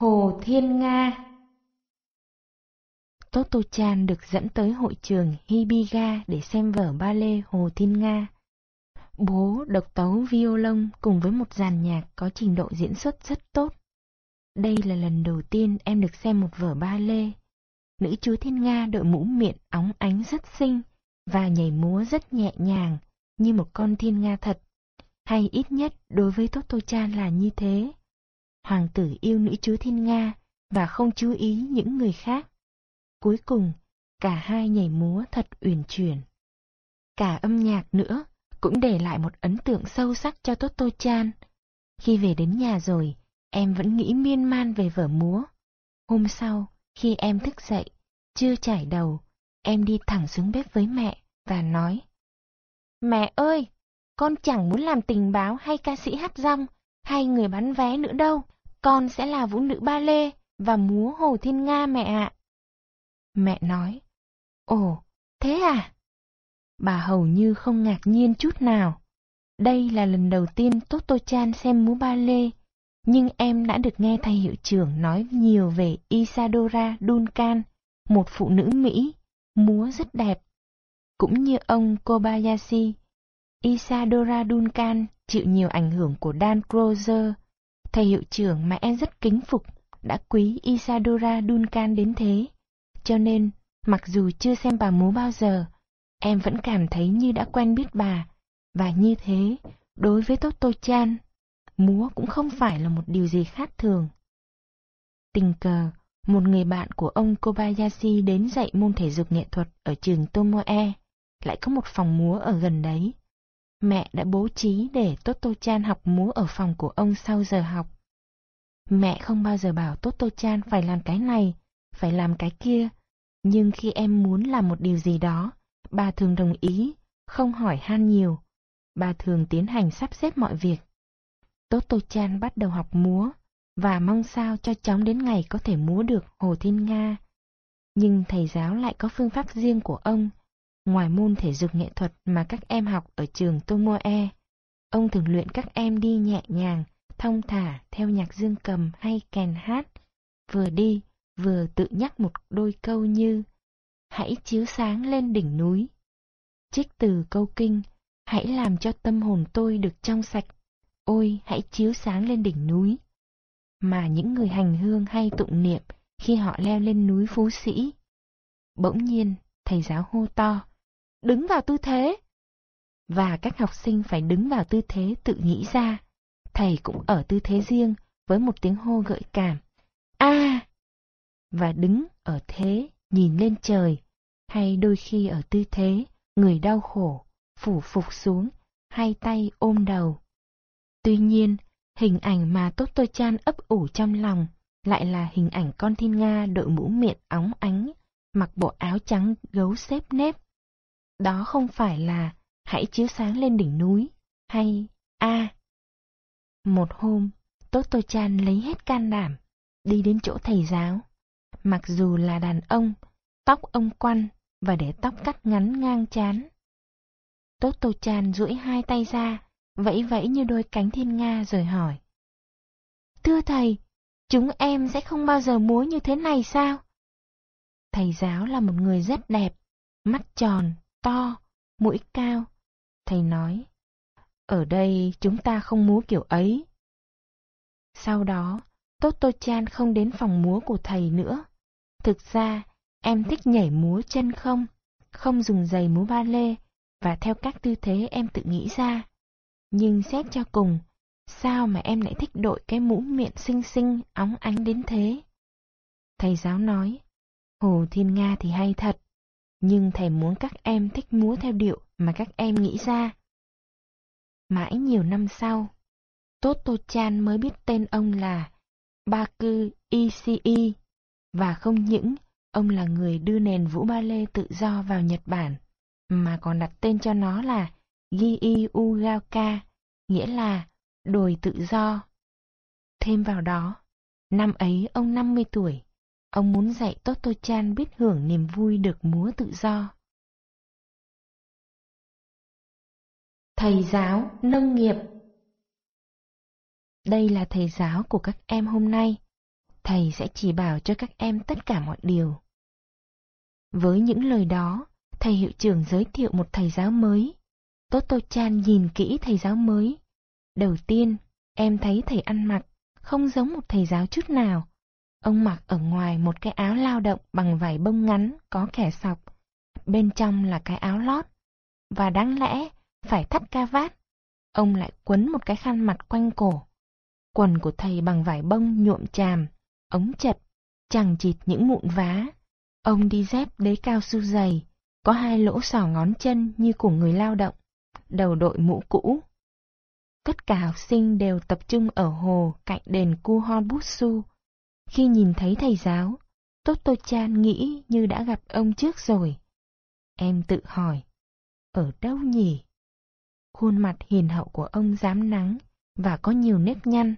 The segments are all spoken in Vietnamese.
Hồ Thiên Nga Toto Chan được dẫn tới hội trường Hibiga để xem vở ballet Hồ Thiên Nga. Bố độc tấu violon cùng với một dàn nhạc có trình độ diễn xuất rất tốt. Đây là lần đầu tiên em được xem một vở ballet. Nữ chúa Thiên Nga đội mũ miệng óng ánh rất xinh và nhảy múa rất nhẹ nhàng, như một con thiên nga thật. Hay ít nhất đối với Toto Chan là như thế. Hoàng tử yêu nữ chúa Thiên Nga và không chú ý những người khác. Cuối cùng, cả hai nhảy múa thật uyển chuyển. Cả âm nhạc nữa cũng để lại một ấn tượng sâu sắc cho Toto Chan. Khi về đến nhà rồi, em vẫn nghĩ miên man về vở múa. Hôm sau, khi em thức dậy, chưa trải đầu, em đi thẳng xuống bếp với mẹ và nói. Mẹ ơi, con chẳng muốn làm tình báo hay ca sĩ hát rong, hay người bán vé nữa đâu. Con sẽ là vũ nữ ba lê và múa Hồ Thiên Nga mẹ ạ. Mẹ nói, Ồ, thế à? Bà hầu như không ngạc nhiên chút nào. Đây là lần đầu tiên Toto Chan xem múa ba lê, nhưng em đã được nghe thầy hiệu trưởng nói nhiều về Isadora Duncan, một phụ nữ Mỹ, múa rất đẹp. Cũng như ông Kobayashi, Isadora Duncan chịu nhiều ảnh hưởng của Dan Crozer, thầy hiệu trưởng mà em rất kính phục, đã quý Isadora Duncan đến thế. Cho nên, mặc dù chưa xem bà múa bao giờ, em vẫn cảm thấy như đã quen biết bà, và như thế, đối với Toto Chan, múa cũng không phải là một điều gì khác thường. Tình cờ, một người bạn của ông Kobayashi đến dạy môn thể dục nghệ thuật ở trường Tomoe, lại có một phòng múa ở gần đấy. Mẹ đã bố trí để Toto Chan học múa ở phòng của ông sau giờ học. Mẹ không bao giờ bảo Toto Chan phải làm cái này, phải làm cái kia, nhưng khi em muốn làm một điều gì đó, bà thường đồng ý, không hỏi han nhiều. Bà thường tiến hành sắp xếp mọi việc. Toto Chan bắt đầu học múa, và mong sao cho chóng đến ngày có thể múa được Hồ Thiên Nga. Nhưng thầy giáo lại có phương pháp riêng của ông, ngoài môn thể dục nghệ thuật mà các em học ở trường Tomoe. Ông thường luyện các em đi nhẹ nhàng, thông thả theo nhạc dương cầm hay kèn hát, vừa đi vừa tự nhắc một đôi câu như Hãy chiếu sáng lên đỉnh núi. Trích từ câu kinh, hãy làm cho tâm hồn tôi được trong sạch. Ôi, hãy chiếu sáng lên đỉnh núi. Mà những người hành hương hay tụng niệm khi họ leo lên núi Phú Sĩ. Bỗng nhiên, thầy giáo hô to, đứng vào tư thế. Và các học sinh phải đứng vào tư thế tự nghĩ ra. Thầy cũng ở tư thế riêng với một tiếng hô gợi cảm. A! và đứng ở thế, nhìn lên trời, hay đôi khi ở tư thế, người đau khổ, phủ phục xuống, hai tay ôm đầu. Tuy nhiên, hình ảnh mà Tốt Tôi Chan ấp ủ trong lòng lại là hình ảnh con thiên Nga đội mũ miệng óng ánh, mặc bộ áo trắng gấu xếp nếp. Đó không phải là hãy chiếu sáng lên đỉnh núi, hay a Một hôm, Tốt Tôi Chan lấy hết can đảm, đi đến chỗ thầy giáo mặc dù là đàn ông, tóc ông quăn và để tóc cắt ngắn ngang chán. Tốt Tô Chan duỗi hai tay ra, vẫy vẫy như đôi cánh thiên nga rồi hỏi. Thưa thầy, chúng em sẽ không bao giờ múa như thế này sao? Thầy giáo là một người rất đẹp, mắt tròn, to, mũi cao. Thầy nói, ở đây chúng ta không múa kiểu ấy. Sau đó, Toto Chan không đến phòng múa của thầy nữa. Thực ra, em thích nhảy múa chân không, không dùng giày múa ba lê và theo các tư thế em tự nghĩ ra. Nhưng xét cho cùng, sao mà em lại thích đội cái mũ miệng xinh xinh, óng ánh đến thế? Thầy giáo nói, Hồ Thiên Nga thì hay thật, nhưng thầy muốn các em thích múa theo điệu mà các em nghĩ ra. Mãi nhiều năm sau, Toto Chan mới biết tên ông là Baku Ishii và không những ông là người đưa nền vũ ba lê tự do vào Nhật Bản, mà còn đặt tên cho nó là Gii Ugaoka, nghĩa là đồi tự do. Thêm vào đó, năm ấy ông 50 tuổi, ông muốn dạy Toto Chan biết hưởng niềm vui được múa tự do. Thầy giáo nông nghiệp Đây là thầy giáo của các em hôm nay thầy sẽ chỉ bảo cho các em tất cả mọi điều. Với những lời đó, thầy hiệu trưởng giới thiệu một thầy giáo mới. Toto Chan nhìn kỹ thầy giáo mới. Đầu tiên, em thấy thầy ăn mặc, không giống một thầy giáo chút nào. Ông mặc ở ngoài một cái áo lao động bằng vải bông ngắn có kẻ sọc, bên trong là cái áo lót. Và đáng lẽ, phải thắt ca vát. Ông lại quấn một cái khăn mặt quanh cổ. Quần của thầy bằng vải bông nhuộm chàm, ống chật, chẳng chịt những mụn vá. Ông đi dép đế cao su dày, có hai lỗ sò ngón chân như của người lao động, đầu đội mũ cũ. Tất cả học sinh đều tập trung ở hồ cạnh đền Kuhon Butsu. Khi nhìn thấy thầy giáo, Toto Chan nghĩ như đã gặp ông trước rồi. Em tự hỏi, ở đâu nhỉ? Khuôn mặt hiền hậu của ông dám nắng và có nhiều nếp nhăn.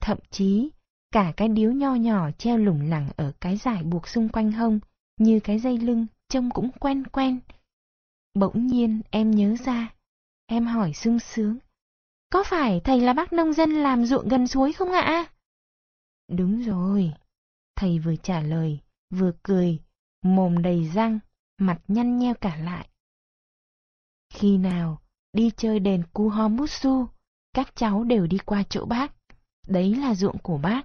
Thậm chí, cả cái điếu nho nhỏ treo lủng lẳng ở cái giải buộc xung quanh hông như cái dây lưng trông cũng quen quen. Bỗng nhiên em nhớ ra, em hỏi sung sướng. Có phải thầy là bác nông dân làm ruộng gần suối không ạ? Đúng rồi. Thầy vừa trả lời, vừa cười, mồm đầy răng, mặt nhăn nheo cả lại. Khi nào đi chơi đền Kuhomutsu, các cháu đều đi qua chỗ bác. Đấy là ruộng của bác.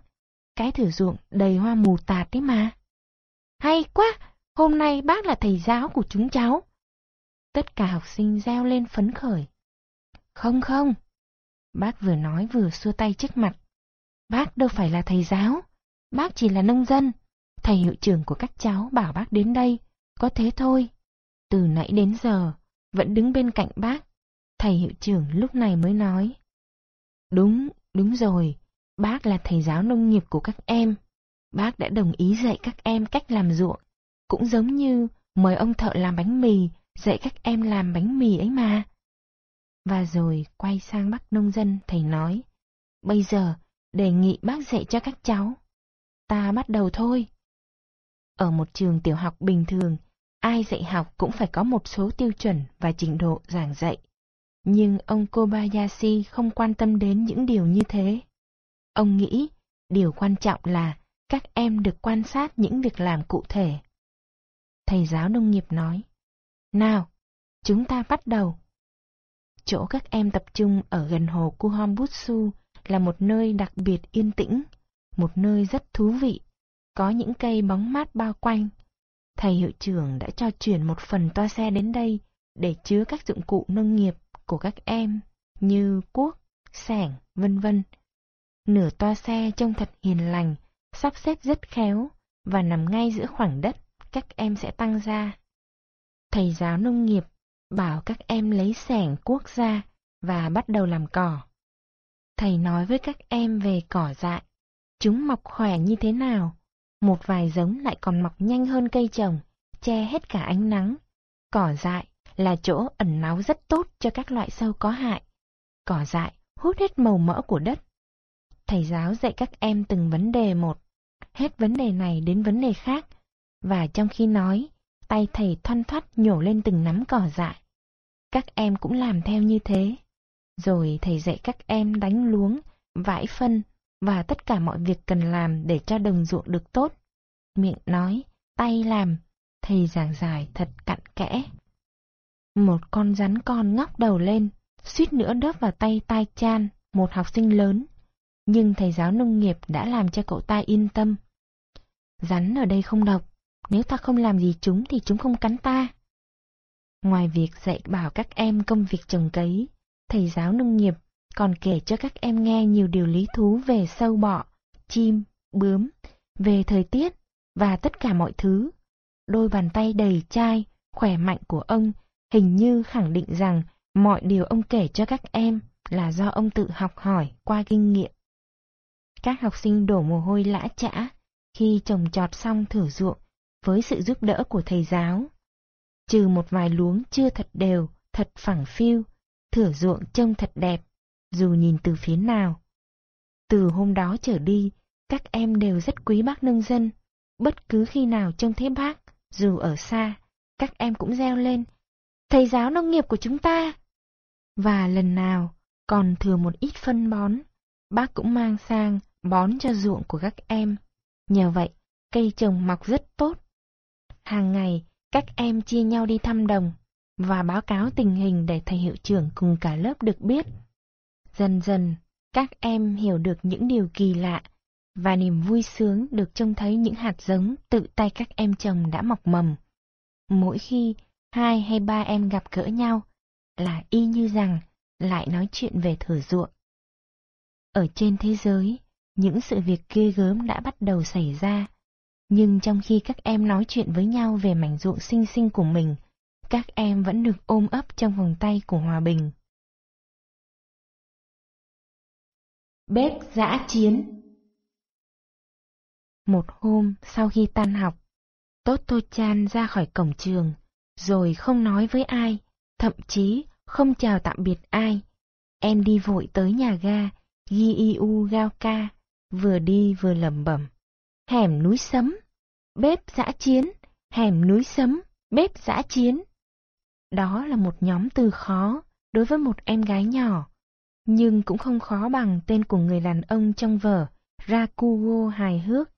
Cái thử ruộng đầy hoa mù tạt đấy mà. Hay quá, hôm nay bác là thầy giáo của chúng cháu. Tất cả học sinh reo lên phấn khởi. Không không, bác vừa nói vừa xua tay trước mặt. Bác đâu phải là thầy giáo, bác chỉ là nông dân. Thầy hiệu trưởng của các cháu bảo bác đến đây, có thế thôi. Từ nãy đến giờ, vẫn đứng bên cạnh bác. Thầy hiệu trưởng lúc này mới nói. Đúng, đúng rồi, bác là thầy giáo nông nghiệp của các em. Bác đã đồng ý dạy các em cách làm ruộng, cũng giống như mời ông thợ làm bánh mì, dạy các em làm bánh mì ấy mà. Và rồi quay sang bác nông dân, thầy nói, bây giờ đề nghị bác dạy cho các cháu. Ta bắt đầu thôi. Ở một trường tiểu học bình thường, ai dạy học cũng phải có một số tiêu chuẩn và trình độ giảng dạy. Nhưng ông Kobayashi không quan tâm đến những điều như thế. Ông nghĩ, điều quan trọng là các em được quan sát những việc làm cụ thể. Thầy giáo nông nghiệp nói, Nào, chúng ta bắt đầu. Chỗ các em tập trung ở gần hồ Kuhombutsu là một nơi đặc biệt yên tĩnh, một nơi rất thú vị, có những cây bóng mát bao quanh. Thầy hiệu trưởng đã cho chuyển một phần toa xe đến đây để chứa các dụng cụ nông nghiệp của các em như cuốc, sẻng, vân vân. Nửa toa xe trông thật hiền lành, sắp xếp rất khéo và nằm ngay giữa khoảng đất các em sẽ tăng ra. Thầy giáo nông nghiệp bảo các em lấy sẻng cuốc ra và bắt đầu làm cỏ. Thầy nói với các em về cỏ dại, chúng mọc khỏe như thế nào, một vài giống lại còn mọc nhanh hơn cây trồng, che hết cả ánh nắng. Cỏ dại là chỗ ẩn náu rất tốt cho các loại sâu có hại. Cỏ dại hút hết màu mỡ của đất. Thầy giáo dạy các em từng vấn đề một, hết vấn đề này đến vấn đề khác, và trong khi nói, tay thầy thoăn thoắt nhổ lên từng nắm cỏ dại. Các em cũng làm theo như thế. Rồi thầy dạy các em đánh luống, vãi phân và tất cả mọi việc cần làm để cho đồng ruộng được tốt. Miệng nói, tay làm, thầy giảng giải thật cặn kẽ. Một con rắn con ngóc đầu lên, suýt nữa đớp vào tay tai chan, một học sinh lớn. Nhưng thầy giáo nông nghiệp đã làm cho cậu ta yên tâm. Rắn ở đây không độc, nếu ta không làm gì chúng thì chúng không cắn ta. Ngoài việc dạy bảo các em công việc trồng cấy, thầy giáo nông nghiệp còn kể cho các em nghe nhiều điều lý thú về sâu bọ, chim, bướm, về thời tiết và tất cả mọi thứ. Đôi bàn tay đầy chai, khỏe mạnh của ông hình như khẳng định rằng mọi điều ông kể cho các em là do ông tự học hỏi qua kinh nghiệm. Các học sinh đổ mồ hôi lã chã khi trồng trọt xong thử ruộng với sự giúp đỡ của thầy giáo. Trừ một vài luống chưa thật đều, thật phẳng phiu, thửa ruộng trông thật đẹp, dù nhìn từ phía nào. Từ hôm đó trở đi, các em đều rất quý bác nông dân. Bất cứ khi nào trông thấy bác, dù ở xa, các em cũng reo lên. Thầy giáo nông nghiệp của chúng ta! Và lần nào còn thừa một ít phân bón, bác cũng mang sang bón cho ruộng của các em. Nhờ vậy, cây trồng mọc rất tốt. Hàng ngày, các em chia nhau đi thăm đồng và báo cáo tình hình để thầy hiệu trưởng cùng cả lớp được biết. Dần dần, các em hiểu được những điều kỳ lạ và niềm vui sướng được trông thấy những hạt giống tự tay các em trồng đã mọc mầm. Mỗi khi hai hay ba em gặp gỡ nhau, là y như rằng lại nói chuyện về thửa ruộng. Ở trên thế giới, những sự việc ghê gớm đã bắt đầu xảy ra, nhưng trong khi các em nói chuyện với nhau về mảnh ruộng xinh xinh của mình, các em vẫn được ôm ấp trong vòng tay của hòa bình. Bếp giã chiến Một hôm sau khi tan học, Toto Chan ra khỏi cổng trường, rồi không nói với ai, thậm chí không chào tạm biệt ai. Em đi vội tới nhà ga, Giiu Gaoka, vừa đi vừa lẩm bẩm. Hẻm núi sấm, bếp giã chiến, hẻm núi sấm, bếp giã chiến. Đó là một nhóm từ khó đối với một em gái nhỏ, nhưng cũng không khó bằng tên của người đàn ông trong vở Rakugo hài hước.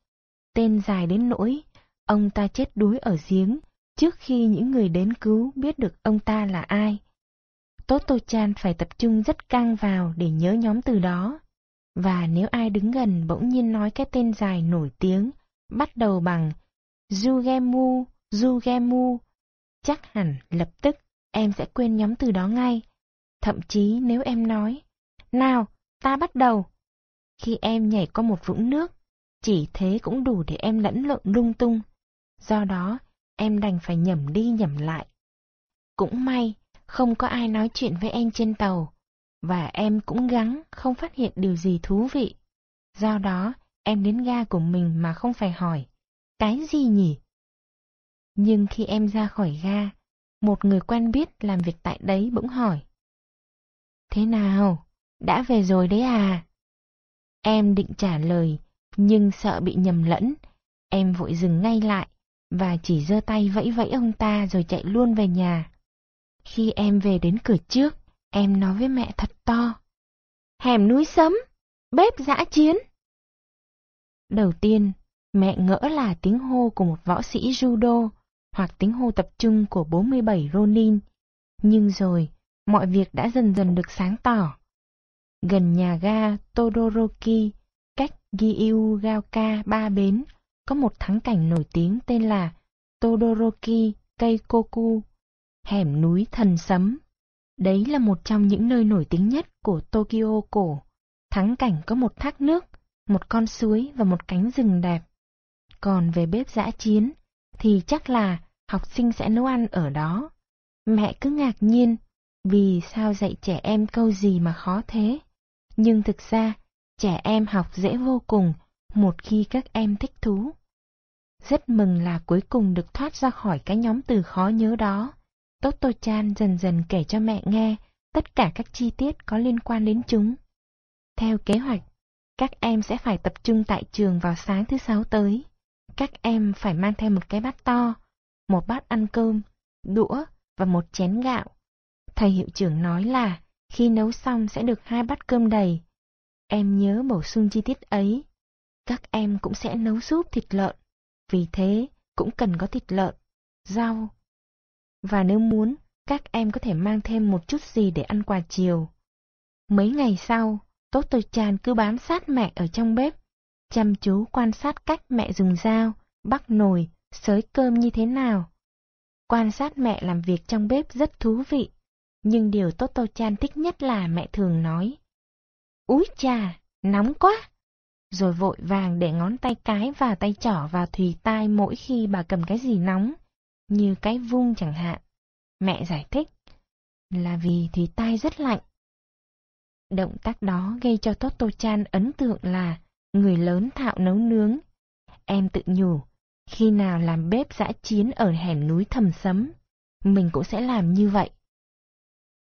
Tên dài đến nỗi, ông ta chết đuối ở giếng trước khi những người đến cứu biết được ông ta là ai. Toto-chan phải tập trung rất căng vào để nhớ nhóm từ đó. Và nếu ai đứng gần bỗng nhiên nói cái tên dài nổi tiếng, bắt đầu bằng Jugemu, Jugemu, chắc hẳn lập tức em sẽ quên nhóm từ đó ngay. Thậm chí nếu em nói, nào, ta bắt đầu. Khi em nhảy qua một vũng nước, chỉ thế cũng đủ để em lẫn lộn lung tung. Do đó, em đành phải nhầm đi nhầm lại. Cũng may, không có ai nói chuyện với em trên tàu, và em cũng gắng không phát hiện điều gì thú vị. Do đó, em đến ga của mình mà không phải hỏi, cái gì nhỉ? Nhưng khi em ra khỏi ga, một người quen biết làm việc tại đấy bỗng hỏi. Thế nào? Đã về rồi đấy à? Em định trả lời, nhưng sợ bị nhầm lẫn, em vội dừng ngay lại và chỉ giơ tay vẫy vẫy ông ta rồi chạy luôn về nhà. Khi em về đến cửa trước, em nói với mẹ thật to. Hẻm núi sấm, bếp dã chiến. Đầu tiên, mẹ ngỡ là tiếng hô của một võ sĩ judo hoặc tính hô tập trung của 47 Ronin. Nhưng rồi, mọi việc đã dần dần được sáng tỏ. Gần nhà ga Todoroki, cách Giyugaoka ba bến, có một thắng cảnh nổi tiếng tên là Todoroki Keikoku, hẻm núi thần sấm. Đấy là một trong những nơi nổi tiếng nhất của Tokyo cổ. Thắng cảnh có một thác nước, một con suối và một cánh rừng đẹp. Còn về bếp giã chiến, thì chắc là học sinh sẽ nấu ăn ở đó. Mẹ cứ ngạc nhiên, vì sao dạy trẻ em câu gì mà khó thế? Nhưng thực ra, trẻ em học dễ vô cùng một khi các em thích thú. Rất mừng là cuối cùng được thoát ra khỏi cái nhóm từ khó nhớ đó. Toto Chan dần dần kể cho mẹ nghe tất cả các chi tiết có liên quan đến chúng. Theo kế hoạch, các em sẽ phải tập trung tại trường vào sáng thứ sáu tới. Các em phải mang theo một cái bát to, một bát ăn cơm, đũa và một chén gạo. Thầy hiệu trưởng nói là khi nấu xong sẽ được hai bát cơm đầy. Em nhớ bổ sung chi tiết ấy. Các em cũng sẽ nấu súp thịt lợn, vì thế cũng cần có thịt lợn, rau. Và nếu muốn, các em có thể mang thêm một chút gì để ăn quà chiều. Mấy ngày sau, Tốt Tôi Chan cứ bám sát mẹ ở trong bếp, chăm chú quan sát cách mẹ dùng dao, bắc nồi, sới cơm như thế nào. Quan sát mẹ làm việc trong bếp rất thú vị, nhưng điều Tốt Tô Chan thích nhất là mẹ thường nói. Úi chà, nóng quá! Rồi vội vàng để ngón tay cái và tay trỏ vào thùy tai mỗi khi bà cầm cái gì nóng, như cái vung chẳng hạn. Mẹ giải thích là vì thùy tai rất lạnh. Động tác đó gây cho Toto Chan ấn tượng là người lớn thạo nấu nướng. Em tự nhủ, khi nào làm bếp giã chiến ở hẻm núi thầm sấm, mình cũng sẽ làm như vậy.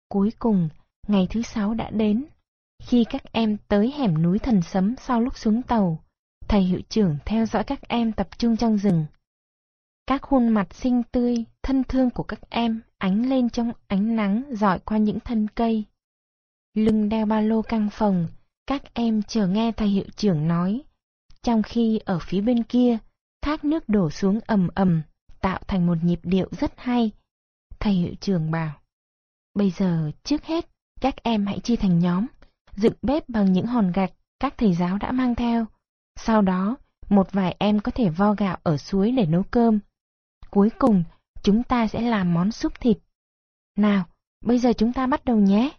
Cuối cùng, ngày thứ sáu đã đến. Khi các em tới hẻm núi thần sấm sau lúc xuống tàu, thầy hiệu trưởng theo dõi các em tập trung trong rừng. Các khuôn mặt xinh tươi, thân thương của các em ánh lên trong ánh nắng dọi qua những thân cây. Lưng đeo ba lô căng phòng, các em chờ nghe thầy hiệu trưởng nói. Trong khi ở phía bên kia, thác nước đổ xuống ầm ầm, tạo thành một nhịp điệu rất hay. Thầy hiệu trưởng bảo, bây giờ trước hết, các em hãy chia thành nhóm, dựng bếp bằng những hòn gạch các thầy giáo đã mang theo. Sau đó, một vài em có thể vo gạo ở suối để nấu cơm. Cuối cùng, chúng ta sẽ làm món súp thịt. Nào, bây giờ chúng ta bắt đầu nhé.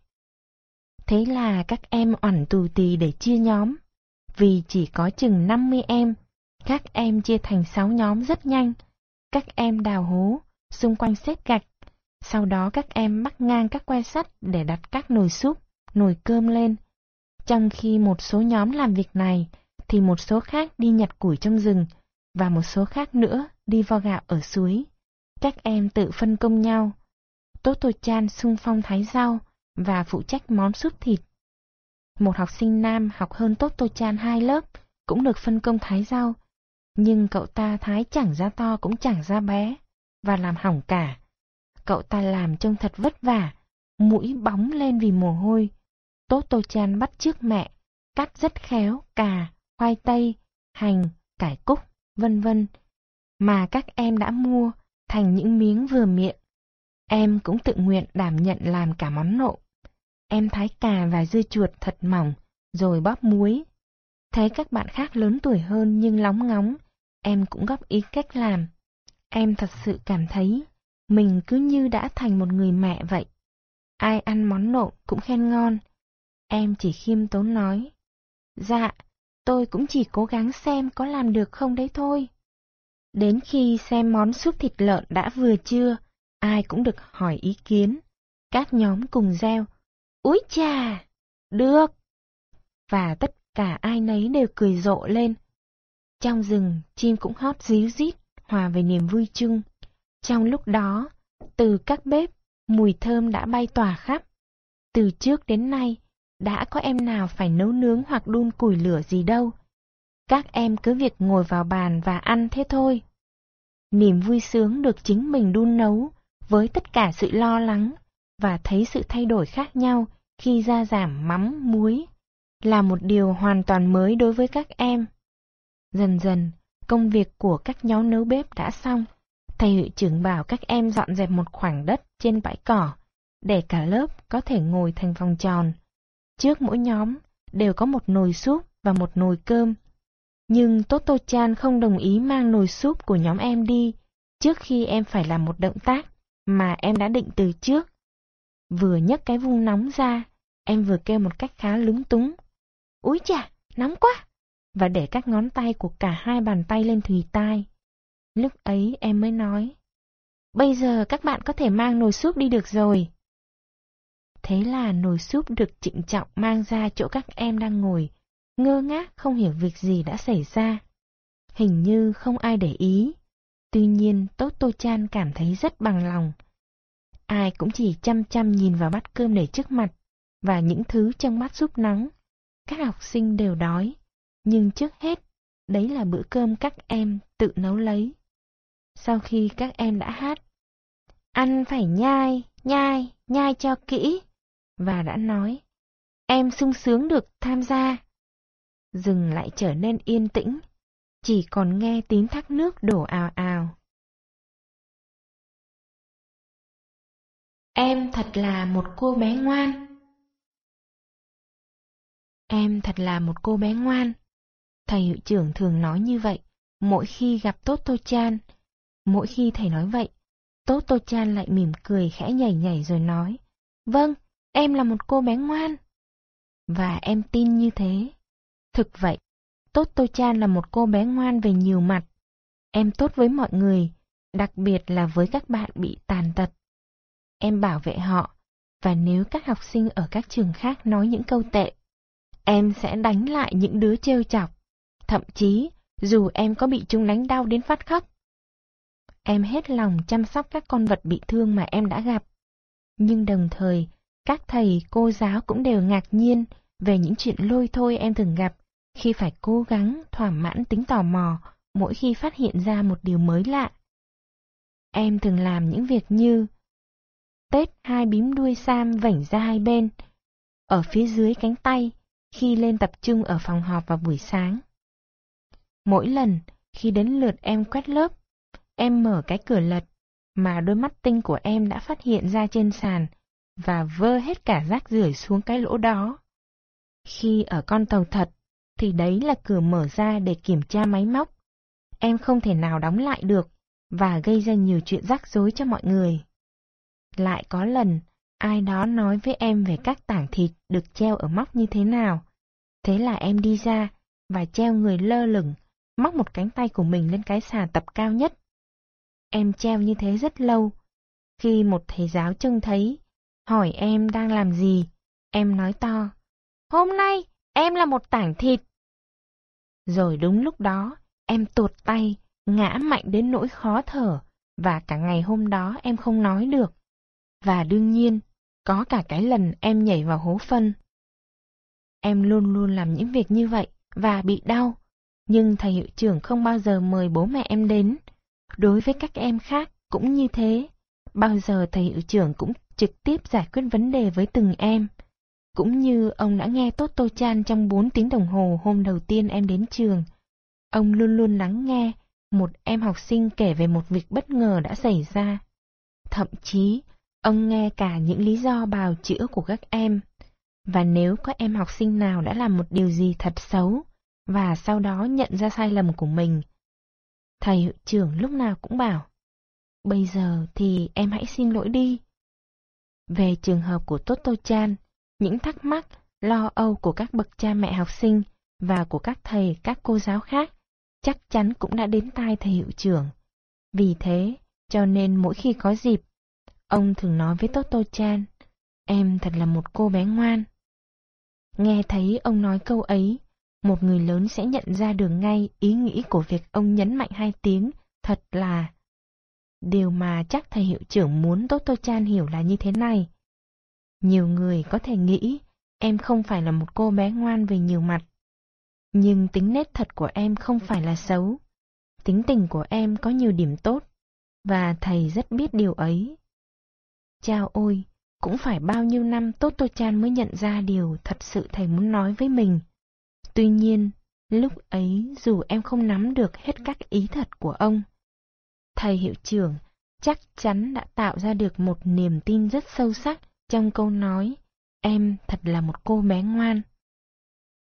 Thế là các em oẳn tù tì để chia nhóm. Vì chỉ có chừng 50 em, các em chia thành 6 nhóm rất nhanh. Các em đào hố, xung quanh xếp gạch. Sau đó các em mắc ngang các que sắt để đặt các nồi súp, nồi cơm lên. Trong khi một số nhóm làm việc này, thì một số khác đi nhặt củi trong rừng, và một số khác nữa đi vo gạo ở suối. Các em tự phân công nhau. Toto Chan xung phong thái rau và phụ trách món súp thịt. Một học sinh nam học hơn tốt tô Chan hai lớp, cũng được phân công thái rau, nhưng cậu ta thái chẳng ra to cũng chẳng ra bé, và làm hỏng cả. Cậu ta làm trông thật vất vả, mũi bóng lên vì mồ hôi. tốt tô Chan bắt trước mẹ, cắt rất khéo cà, khoai tây, hành, cải cúc, vân vân, mà các em đã mua thành những miếng vừa miệng. Em cũng tự nguyện đảm nhận làm cả món nộm. Em thái cà và dưa chuột thật mỏng, rồi bóp muối. Thấy các bạn khác lớn tuổi hơn nhưng lóng ngóng, em cũng góp ý cách làm. Em thật sự cảm thấy mình cứ như đã thành một người mẹ vậy. Ai ăn món nộm cũng khen ngon. Em chỉ khiêm tốn nói. Dạ, tôi cũng chỉ cố gắng xem có làm được không đấy thôi. Đến khi xem món súp thịt lợn đã vừa chưa, ai cũng được hỏi ý kiến. Các nhóm cùng gieo úi chà, được. Và tất cả ai nấy đều cười rộ lên. Trong rừng, chim cũng hót díu rít, hòa về niềm vui chung. Trong lúc đó, từ các bếp, mùi thơm đã bay tỏa khắp. Từ trước đến nay, đã có em nào phải nấu nướng hoặc đun củi lửa gì đâu. Các em cứ việc ngồi vào bàn và ăn thế thôi. Niềm vui sướng được chính mình đun nấu, với tất cả sự lo lắng, và thấy sự thay đổi khác nhau khi ra giảm mắm, muối, là một điều hoàn toàn mới đối với các em. Dần dần, công việc của các nhóm nấu bếp đã xong. Thầy hiệu trưởng bảo các em dọn dẹp một khoảng đất trên bãi cỏ, để cả lớp có thể ngồi thành vòng tròn Trước mỗi nhóm đều có một nồi súp và một nồi cơm. Nhưng Toto Chan không đồng ý mang nồi súp của nhóm em đi trước khi em phải làm một động tác mà em đã định từ trước. Vừa nhấc cái vung nóng ra, em vừa kêu một cách khá lúng túng. Úi chà, nóng quá! Và để các ngón tay của cả hai bàn tay lên thùy tai. Lúc ấy em mới nói. Bây giờ các bạn có thể mang nồi súp đi được rồi. Thế là nồi súp được trịnh trọng mang ra chỗ các em đang ngồi, ngơ ngác không hiểu việc gì đã xảy ra. Hình như không ai để ý. Tuy nhiên Tốt Tô Chan cảm thấy rất bằng lòng. Ai cũng chỉ chăm chăm nhìn vào bát cơm để trước mặt, và những thứ trong bát súp nóng. Các học sinh đều đói, nhưng trước hết, đấy là bữa cơm các em tự nấu lấy. Sau khi các em đã hát, ăn phải nhai, nhai, nhai cho kỹ và đã nói, em sung sướng được tham gia. Rừng lại trở nên yên tĩnh, chỉ còn nghe tiếng thác nước đổ ào ào. Em thật là một cô bé ngoan. Em thật là một cô bé ngoan. Thầy hiệu trưởng thường nói như vậy, mỗi khi gặp Tốt Tô Chan. Mỗi khi thầy nói vậy, Tốt Tô Chan lại mỉm cười khẽ nhảy nhảy rồi nói, Vâng, Em là một cô bé ngoan. Và em tin như thế. Thực vậy, Tốt Tô Chan là một cô bé ngoan về nhiều mặt. Em tốt với mọi người, đặc biệt là với các bạn bị tàn tật. Em bảo vệ họ, và nếu các học sinh ở các trường khác nói những câu tệ, em sẽ đánh lại những đứa trêu chọc. Thậm chí, dù em có bị chúng đánh đau đến phát khóc. Em hết lòng chăm sóc các con vật bị thương mà em đã gặp. Nhưng đồng thời, các thầy, cô giáo cũng đều ngạc nhiên về những chuyện lôi thôi em thường gặp khi phải cố gắng thỏa mãn tính tò mò mỗi khi phát hiện ra một điều mới lạ. Em thường làm những việc như tết hai bím đuôi sam vảnh ra hai bên, ở phía dưới cánh tay khi lên tập trung ở phòng họp vào buổi sáng. Mỗi lần, khi đến lượt em quét lớp, em mở cái cửa lật, mà đôi mắt tinh của em đã phát hiện ra trên sàn, và vơ hết cả rác rưởi xuống cái lỗ đó. Khi ở con tàu thật, thì đấy là cửa mở ra để kiểm tra máy móc. Em không thể nào đóng lại được, và gây ra nhiều chuyện rắc rối cho mọi người. Lại có lần, ai đó nói với em về các tảng thịt được treo ở móc như thế nào. Thế là em đi ra, và treo người lơ lửng, móc một cánh tay của mình lên cái xà tập cao nhất. Em treo như thế rất lâu. Khi một thầy giáo trông thấy, hỏi em đang làm gì, em nói to. Hôm nay, em là một tảng thịt. Rồi đúng lúc đó, em tuột tay, ngã mạnh đến nỗi khó thở, và cả ngày hôm đó em không nói được. Và đương nhiên, có cả cái lần em nhảy vào hố phân. Em luôn luôn làm những việc như vậy và bị đau, nhưng thầy hiệu trưởng không bao giờ mời bố mẹ em đến. Đối với các em khác cũng như thế, bao giờ thầy hiệu trưởng cũng trực tiếp giải quyết vấn đề với từng em. Cũng như ông đã nghe tốt tô Chan trong 4 tiếng đồng hồ hôm đầu tiên em đến trường. Ông luôn luôn lắng nghe một em học sinh kể về một việc bất ngờ đã xảy ra. Thậm chí, ông nghe cả những lý do bào chữa của các em. Và nếu có em học sinh nào đã làm một điều gì thật xấu, và sau đó nhận ra sai lầm của mình, thầy hiệu trưởng lúc nào cũng bảo, bây giờ thì em hãy xin lỗi đi. Về trường hợp của Toto Chan, những thắc mắc, lo âu của các bậc cha mẹ học sinh và của các thầy, các cô giáo khác chắc chắn cũng đã đến tai thầy hiệu trưởng. Vì thế, cho nên mỗi khi có dịp, ông thường nói với Toto Chan, em thật là một cô bé ngoan. Nghe thấy ông nói câu ấy, một người lớn sẽ nhận ra được ngay ý nghĩ của việc ông nhấn mạnh hai tiếng, thật là... Điều mà chắc thầy hiệu trưởng muốn Toto Chan hiểu là như thế này. Nhiều người có thể nghĩ em không phải là một cô bé ngoan về nhiều mặt. Nhưng tính nét thật của em không phải là xấu. Tính tình của em có nhiều điểm tốt, và thầy rất biết điều ấy. Chao ôi, cũng phải bao nhiêu năm Toto Chan mới nhận ra điều thật sự thầy muốn nói với mình. Tuy nhiên, lúc ấy dù em không nắm được hết các ý thật của ông, thầy hiệu trưởng chắc chắn đã tạo ra được một niềm tin rất sâu sắc trong câu nói, em thật là một cô bé ngoan.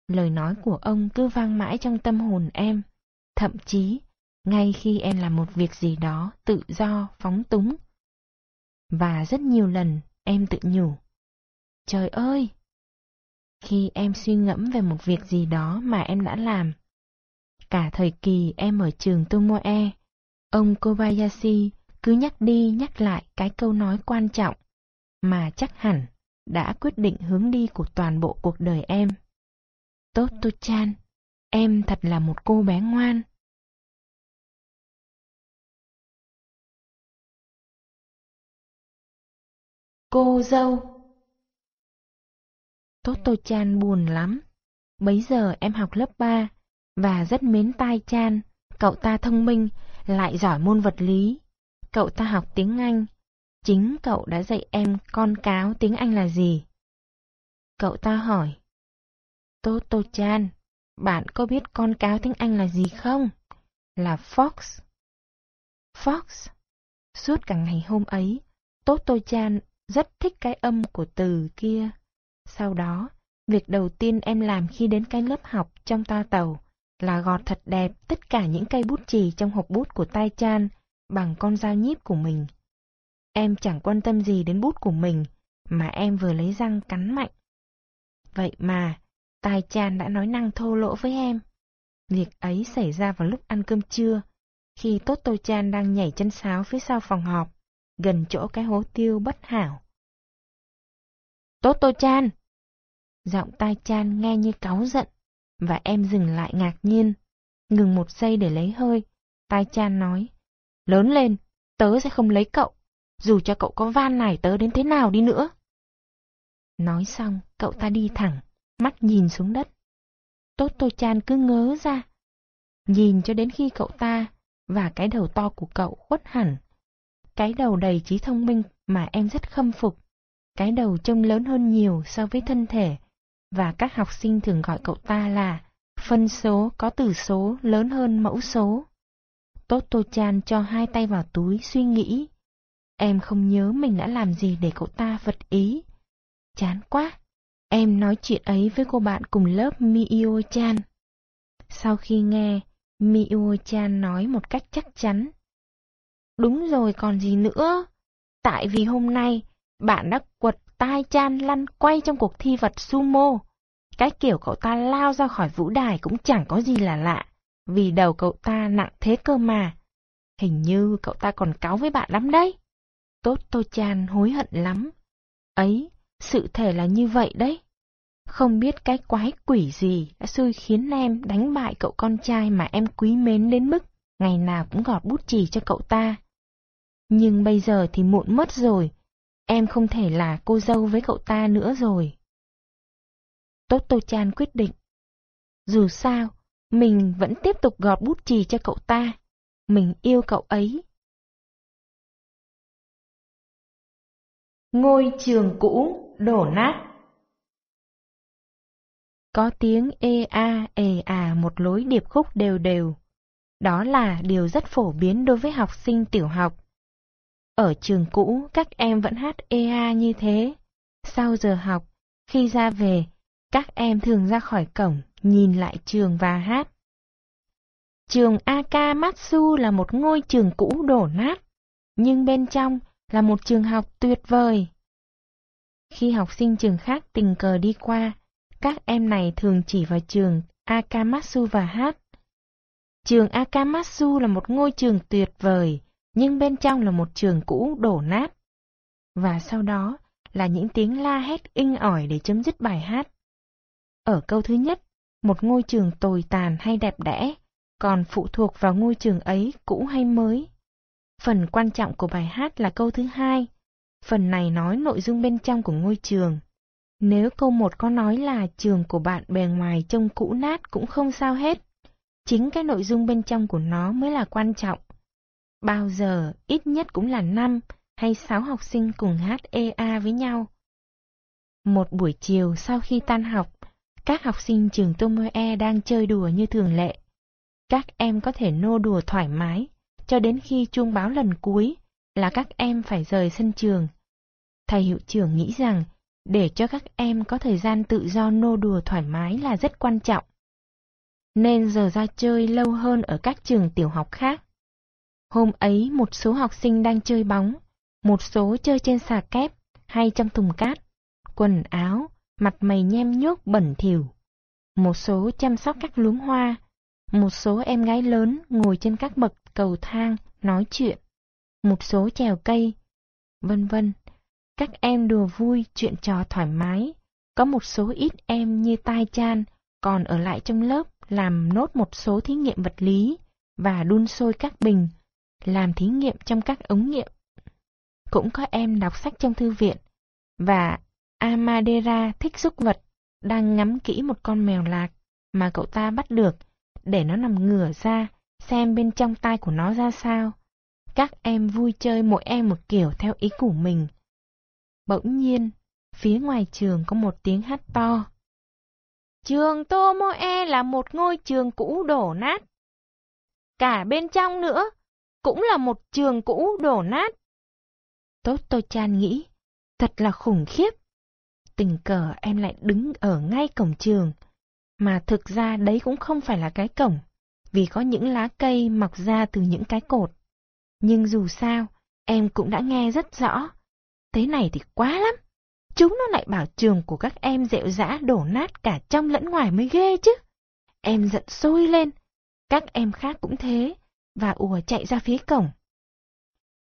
Lời nói của ông cứ vang mãi trong tâm hồn em, thậm chí ngay khi em làm một việc gì đó tự do, phóng túng. Và rất nhiều lần em tự nhủ. Trời ơi! Khi em suy ngẫm về một việc gì đó mà em đã làm. Cả thời kỳ em ở trường Tomoe, ông Kobayashi cứ nhắc đi nhắc lại cái câu nói quan trọng mà chắc hẳn đã quyết định hướng đi của toàn bộ cuộc đời em. Toto Chan, em thật là một cô bé ngoan. Cô dâu Toto Chan buồn lắm. Bấy giờ em học lớp 3 và rất mến tai Chan, cậu ta thông minh, lại giỏi môn vật lý. Cậu ta học tiếng Anh, chính cậu đã dạy em con cáo tiếng Anh là gì. Cậu ta hỏi, Toto Chan, bạn có biết con cáo tiếng Anh là gì không? Là Fox. Fox. Suốt cả ngày hôm ấy, Toto Chan rất thích cái âm của từ kia. Sau đó, việc đầu tiên em làm khi đến cái lớp học trong toa tàu là gọt thật đẹp tất cả những cây bút chì trong hộp bút của tai Chan bằng con dao nhíp của mình. Em chẳng quan tâm gì đến bút của mình, mà em vừa lấy răng cắn mạnh. Vậy mà, Tai Chan đã nói năng thô lỗ với em. Việc ấy xảy ra vào lúc ăn cơm trưa, khi Toto Chan đang nhảy chân sáo phía sau phòng họp, gần chỗ cái hố tiêu bất hảo. Tốt tô Chan! Giọng Tai Chan nghe như cáu giận, và em dừng lại ngạc nhiên, ngừng một giây để lấy hơi. Tai Chan nói, lớn lên, tớ sẽ không lấy cậu, dù cho cậu có van này tớ đến thế nào đi nữa. Nói xong, cậu ta đi thẳng mắt nhìn xuống đất. Tốt tô Chan cứ ngớ ra, nhìn cho đến khi cậu ta và cái đầu to của cậu khuất hẳn. Cái đầu đầy trí thông minh mà em rất khâm phục. Cái đầu trông lớn hơn nhiều so với thân thể, và các học sinh thường gọi cậu ta là phân số có tử số lớn hơn mẫu số. Tốt Tô Chan cho hai tay vào túi suy nghĩ. Em không nhớ mình đã làm gì để cậu ta vật ý. Chán quá. Em nói chuyện ấy với cô bạn cùng lớp Miyo Chan. Sau khi nghe, Miyo Chan nói một cách chắc chắn. Đúng rồi còn gì nữa. Tại vì hôm nay, bạn đã quật tai Chan lăn quay trong cuộc thi vật sumo. Cái kiểu cậu ta lao ra khỏi vũ đài cũng chẳng có gì là lạ, vì đầu cậu ta nặng thế cơ mà. Hình như cậu ta còn cáu với bạn lắm đấy. Tốt Tô Chan hối hận lắm. Ấy, sự thể là như vậy đấy. Không biết cái quái quỷ gì đã xui khiến em đánh bại cậu con trai mà em quý mến đến mức ngày nào cũng gọt bút chì cho cậu ta. Nhưng bây giờ thì muộn mất rồi, em không thể là cô dâu với cậu ta nữa rồi. Tốt Tô Chan quyết định. Dù sao, mình vẫn tiếp tục gọt bút chì cho cậu ta. Mình yêu cậu ấy. Ngôi trường cũ đổ nát Có tiếng ê a ê à một lối điệp khúc đều đều. Đó là điều rất phổ biến đối với học sinh tiểu học. Ở trường cũ, các em vẫn hát ea như thế. Sau giờ học, khi ra về, các em thường ra khỏi cổng, nhìn lại trường và hát. Trường Akamatsu là một ngôi trường cũ đổ nát, nhưng bên trong là một trường học tuyệt vời. Khi học sinh trường khác tình cờ đi qua, các em này thường chỉ vào trường Akamatsu và hát. Trường Akamatsu là một ngôi trường tuyệt vời, nhưng bên trong là một trường cũ đổ nát. Và sau đó là những tiếng la hét inh ỏi để chấm dứt bài hát. Ở câu thứ nhất, một ngôi trường tồi tàn hay đẹp đẽ, còn phụ thuộc vào ngôi trường ấy cũ hay mới. Phần quan trọng của bài hát là câu thứ hai. Phần này nói nội dung bên trong của ngôi trường. Nếu câu một có nói là trường của bạn bề ngoài trông cũ nát cũng không sao hết. Chính cái nội dung bên trong của nó mới là quan trọng. Bao giờ ít nhất cũng là năm hay sáu học sinh cùng hát EA với nhau. Một buổi chiều sau khi tan học, các học sinh trường Tomoe đang chơi đùa như thường lệ. Các em có thể nô đùa thoải mái, cho đến khi chuông báo lần cuối là các em phải rời sân trường. Thầy hiệu trưởng nghĩ rằng để cho các em có thời gian tự do nô đùa thoải mái là rất quan trọng. Nên giờ ra chơi lâu hơn ở các trường tiểu học khác. Hôm ấy một số học sinh đang chơi bóng, một số chơi trên xà kép hay trong thùng cát, quần áo, mặt mày nhem nhuốc bẩn thỉu. Một số chăm sóc các luống hoa, một số em gái lớn ngồi trên các bậc cầu thang nói chuyện, một số trèo cây, vân vân. Các em đùa vui, chuyện trò thoải mái. Có một số ít em như tai chan còn ở lại trong lớp làm nốt một số thí nghiệm vật lý và đun sôi các bình, làm thí nghiệm trong các ống nghiệm. Cũng có em đọc sách trong thư viện và Amadera thích xúc vật, đang ngắm kỹ một con mèo lạc mà cậu ta bắt được, để nó nằm ngửa ra, xem bên trong tai của nó ra sao. Các em vui chơi mỗi em một kiểu theo ý của mình. Bỗng nhiên, phía ngoài trường có một tiếng hát to. Trường Tomoe là một ngôi trường cũ đổ nát. Cả bên trong nữa, cũng là một trường cũ đổ nát. Tốt tôi chan nghĩ, thật là khủng khiếp tình cờ em lại đứng ở ngay cổng trường. Mà thực ra đấy cũng không phải là cái cổng, vì có những lá cây mọc ra từ những cái cột. Nhưng dù sao, em cũng đã nghe rất rõ. Thế này thì quá lắm. Chúng nó lại bảo trường của các em dẹo dã đổ nát cả trong lẫn ngoài mới ghê chứ. Em giận sôi lên. Các em khác cũng thế, và ùa chạy ra phía cổng.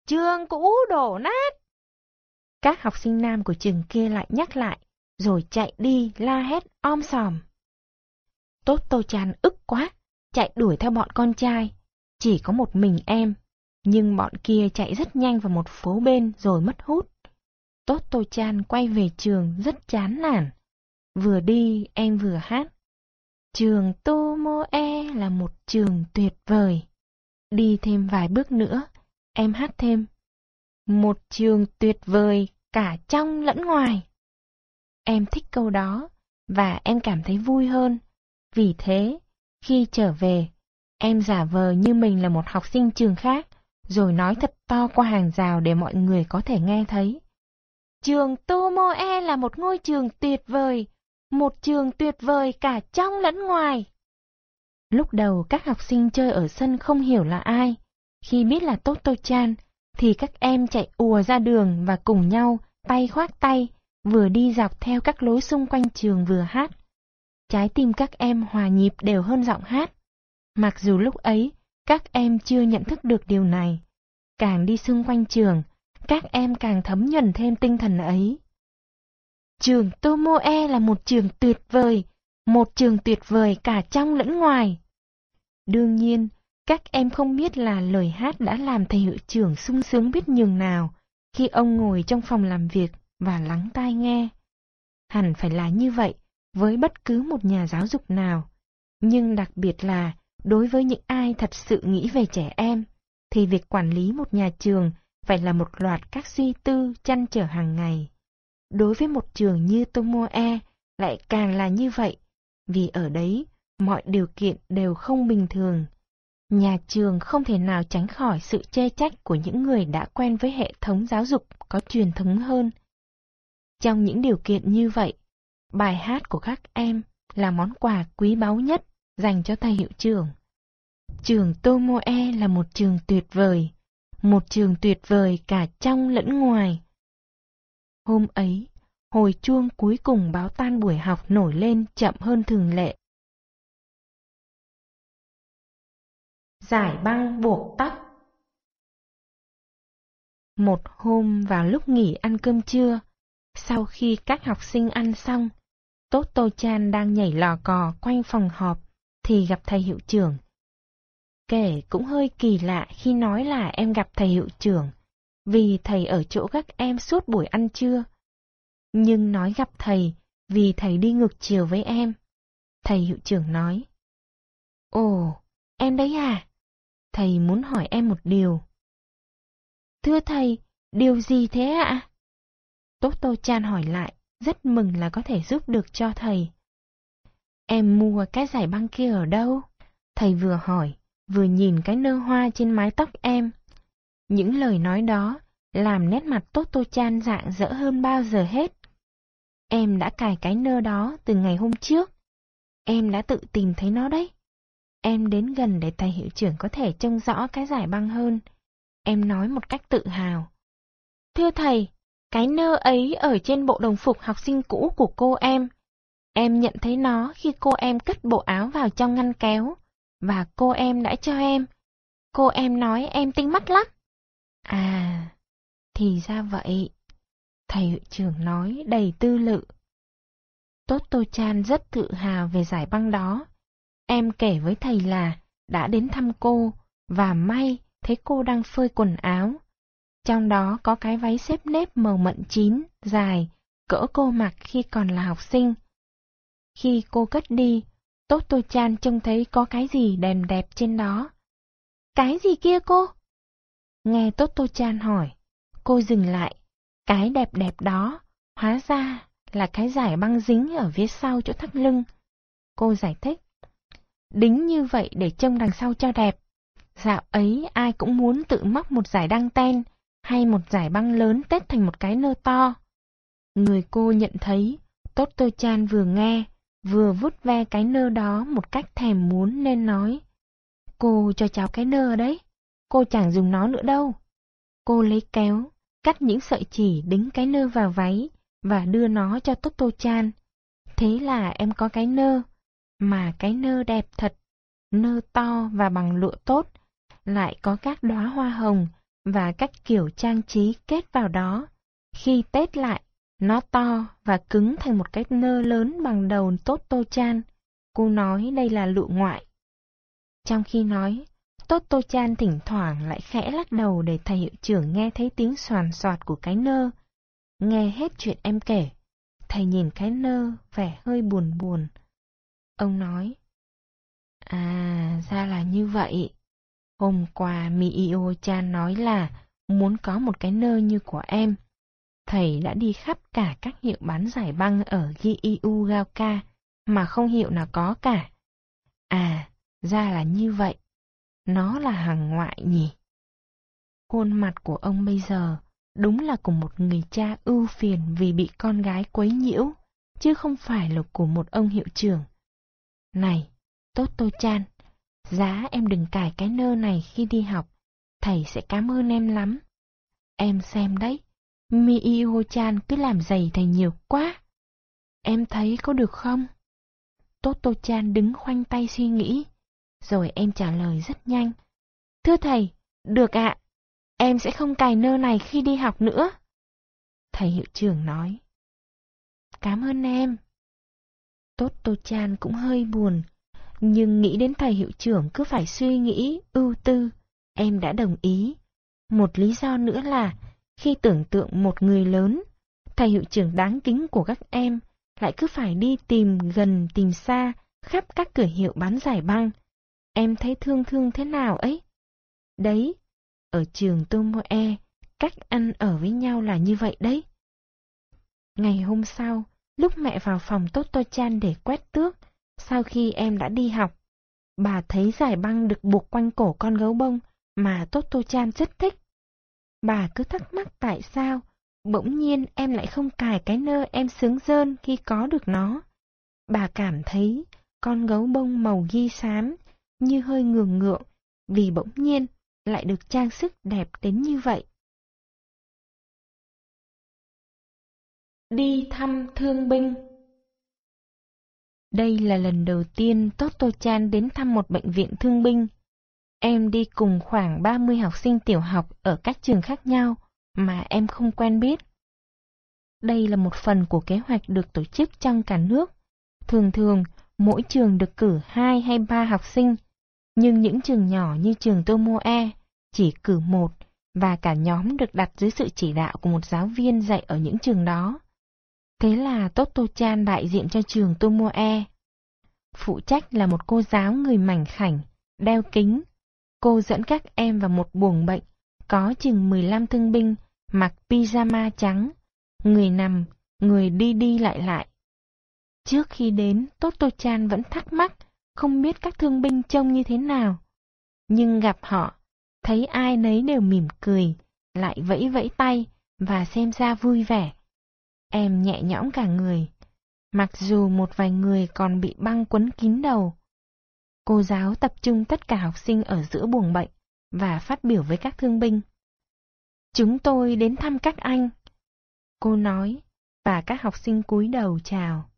Trường cũ đổ nát. Các học sinh nam của trường kia lại nhắc lại, rồi chạy đi la hét om sòm. Tốt tô chan ức quá, chạy đuổi theo bọn con trai. Chỉ có một mình em, nhưng bọn kia chạy rất nhanh vào một phố bên rồi mất hút. Tốt tô chan quay về trường rất chán nản. Vừa đi em vừa hát. Trường Tomoe là một trường tuyệt vời. Đi thêm vài bước nữa, em hát thêm. Một trường tuyệt vời cả trong lẫn ngoài. Em thích câu đó, và em cảm thấy vui hơn. Vì thế, Khi trở về, em giả vờ như mình là một học sinh trường khác, rồi nói thật to qua hàng rào để mọi người có thể nghe thấy. Trường Tomoe là một ngôi trường tuyệt vời, một trường tuyệt vời cả trong lẫn ngoài. Lúc đầu các học sinh chơi ở sân không hiểu là ai, khi biết là Toto-chan, thì các em chạy ùa ra đường và cùng nhau, tay khoác tay, vừa đi dọc theo các lối xung quanh trường vừa hát. Trái tim các em hòa nhịp đều hơn giọng hát. Mặc dù lúc ấy, các em chưa nhận thức được điều này. Càng đi xung quanh trường, các em càng thấm nhuần thêm tinh thần ấy. Trường Tomoe là một trường tuyệt vời, một trường tuyệt vời cả trong lẫn ngoài. Đương nhiên, các em không biết là lời hát đã làm thầy hiệu trưởng sung sướng biết nhường nào khi ông ngồi trong phòng làm việc và lắng tai nghe. Hẳn phải là như vậy với bất cứ một nhà giáo dục nào, nhưng đặc biệt là đối với những ai thật sự nghĩ về trẻ em, thì việc quản lý một nhà trường phải là một loạt các suy tư chăn trở hàng ngày. Đối với một trường như Tomoe lại càng là như vậy, vì ở đấy mọi điều kiện đều không bình thường. Nhà trường không thể nào tránh khỏi sự chê trách của những người đã quen với hệ thống giáo dục có truyền thống hơn. Trong những điều kiện như vậy, bài hát của các em là món quà quý báu nhất dành cho thầy hiệu trưởng. Trường Tomoe là một trường tuyệt vời, một trường tuyệt vời cả trong lẫn ngoài. Hôm ấy, hồi chuông cuối cùng báo tan buổi học nổi lên chậm hơn thường lệ. Giải băng buộc tóc Một hôm vào lúc nghỉ ăn cơm trưa, sau khi các học sinh ăn xong, Tốt Tô Chan đang nhảy lò cò quanh phòng họp, thì gặp thầy hiệu trưởng. Kể cũng hơi kỳ lạ khi nói là em gặp thầy hiệu trưởng, vì thầy ở chỗ các em suốt buổi ăn trưa. Nhưng nói gặp thầy vì thầy đi ngược chiều với em. Thầy hiệu trưởng nói. Ồ, em đấy à? Thầy muốn hỏi em một điều. Thưa thầy, điều gì thế ạ? Tốt Tô Chan hỏi lại, rất mừng là có thể giúp được cho thầy. Em mua cái giải băng kia ở đâu? Thầy vừa hỏi, vừa nhìn cái nơ hoa trên mái tóc em. Những lời nói đó làm nét mặt Tốt Tô Chan dạng dỡ hơn bao giờ hết. Em đã cài cái nơ đó từ ngày hôm trước. Em đã tự tìm thấy nó đấy. Em đến gần để thầy hiệu trưởng có thể trông rõ cái giải băng hơn. Em nói một cách tự hào. Thưa thầy, cái nơ ấy ở trên bộ đồng phục học sinh cũ của cô em. Em nhận thấy nó khi cô em cất bộ áo vào trong ngăn kéo, và cô em đã cho em. Cô em nói em tinh mắt lắm. À, thì ra vậy. Thầy hiệu trưởng nói đầy tư lự. Tốt Tô Chan rất tự hào về giải băng đó. Em kể với thầy là đã đến thăm cô, và may thấy cô đang phơi quần áo. Trong đó có cái váy xếp nếp màu mận chín, dài, cỡ cô mặc khi còn là học sinh. Khi cô cất đi, Tốt Tô Chan trông thấy có cái gì đẹp đẹp trên đó. Cái gì kia cô? Nghe Tốt Tô Chan hỏi, cô dừng lại. Cái đẹp đẹp đó, hóa ra là cái giải băng dính ở phía sau chỗ thắt lưng. Cô giải thích. Đính như vậy để trông đằng sau cho đẹp. Dạo ấy ai cũng muốn tự móc một giải đăng ten hay một giải băng lớn tết thành một cái nơ to. Người cô nhận thấy, Tốt tôi Chan vừa nghe, vừa vút ve cái nơ đó một cách thèm muốn nên nói. Cô cho cháu cái nơ đấy, cô chẳng dùng nó nữa đâu. Cô lấy kéo, cắt những sợi chỉ đính cái nơ vào váy và đưa nó cho Tốt Tô Chan. Thế là em có cái nơ, mà cái nơ đẹp thật, nơ to và bằng lụa tốt, lại có các đóa hoa hồng và các kiểu trang trí kết vào đó. Khi tết lại, nó to và cứng thành một cái nơ lớn bằng đầu tốt tô chan. Cô nói đây là lụa ngoại. Trong khi nói, Tốt Chan thỉnh thoảng lại khẽ lắc đầu để thầy hiệu trưởng nghe thấy tiếng soàn soạt của cái nơ. Nghe hết chuyện em kể, thầy nhìn cái nơ vẻ hơi buồn buồn. Ông nói, À, ra là như vậy. Hôm qua Miio chan nói là muốn có một cái nơ như của em. Thầy đã đi khắp cả các hiệu bán giải băng ở Giyu Gaoka mà không hiệu nào có cả. À, ra là như vậy. Nó là hàng ngoại nhỉ? Khuôn mặt của ông bây giờ đúng là của một người cha ưu phiền vì bị con gái quấy nhiễu, chứ không phải là của một ông hiệu trưởng. Này, Tốt Tô Chan, giá em đừng cài cái nơ này khi đi học, thầy sẽ cảm ơn em lắm. Em xem đấy, Miio Chan cứ làm giày thầy nhiều quá. Em thấy có được không? Tốt Tô Chan đứng khoanh tay suy nghĩ, rồi em trả lời rất nhanh. Thưa thầy, được ạ, em sẽ không cài nơ này khi đi học nữa. Thầy hiệu trưởng nói. Cảm ơn em. Tốt Tô Chan cũng hơi buồn, nhưng nghĩ đến thầy hiệu trưởng cứ phải suy nghĩ, ưu tư, em đã đồng ý. Một lý do nữa là, khi tưởng tượng một người lớn, thầy hiệu trưởng đáng kính của các em lại cứ phải đi tìm gần tìm xa khắp các cửa hiệu bán giải băng. Em thấy thương thương thế nào ấy? Đấy, ở trường Tomoe, cách ăn ở với nhau là như vậy đấy. Ngày hôm sau, lúc mẹ vào phòng Toto Chan để quét tước, sau khi em đã đi học, bà thấy giải băng được buộc quanh cổ con gấu bông mà Toto Chan rất thích. Bà cứ thắc mắc tại sao, bỗng nhiên em lại không cài cái nơ em sướng rơn khi có được nó. Bà cảm thấy con gấu bông màu ghi xám như hơi ngường ngượng vì bỗng nhiên lại được trang sức đẹp đến như vậy. Đi thăm thương binh Đây là lần đầu tiên Toto Chan đến thăm một bệnh viện thương binh. Em đi cùng khoảng 30 học sinh tiểu học ở các trường khác nhau mà em không quen biết. Đây là một phần của kế hoạch được tổ chức trong cả nước. Thường thường, mỗi trường được cử 2 hay 3 học sinh, nhưng những trường nhỏ như trường Tomoe chỉ cử một và cả nhóm được đặt dưới sự chỉ đạo của một giáo viên dạy ở những trường đó. Thế là Toto Chan đại diện cho trường Tomoe. Phụ trách là một cô giáo người mảnh khảnh, đeo kính. Cô dẫn các em vào một buồng bệnh, có chừng 15 thương binh, mặc pyjama trắng, người nằm, người đi đi lại lại. Trước khi đến, Toto Chan vẫn thắc mắc, không biết các thương binh trông như thế nào. Nhưng gặp họ, thấy ai nấy đều mỉm cười, lại vẫy vẫy tay và xem ra vui vẻ. Em nhẹ nhõm cả người, mặc dù một vài người còn bị băng quấn kín đầu. Cô giáo tập trung tất cả học sinh ở giữa buồng bệnh và phát biểu với các thương binh. Chúng tôi đến thăm các anh. Cô nói, và các học sinh cúi đầu chào.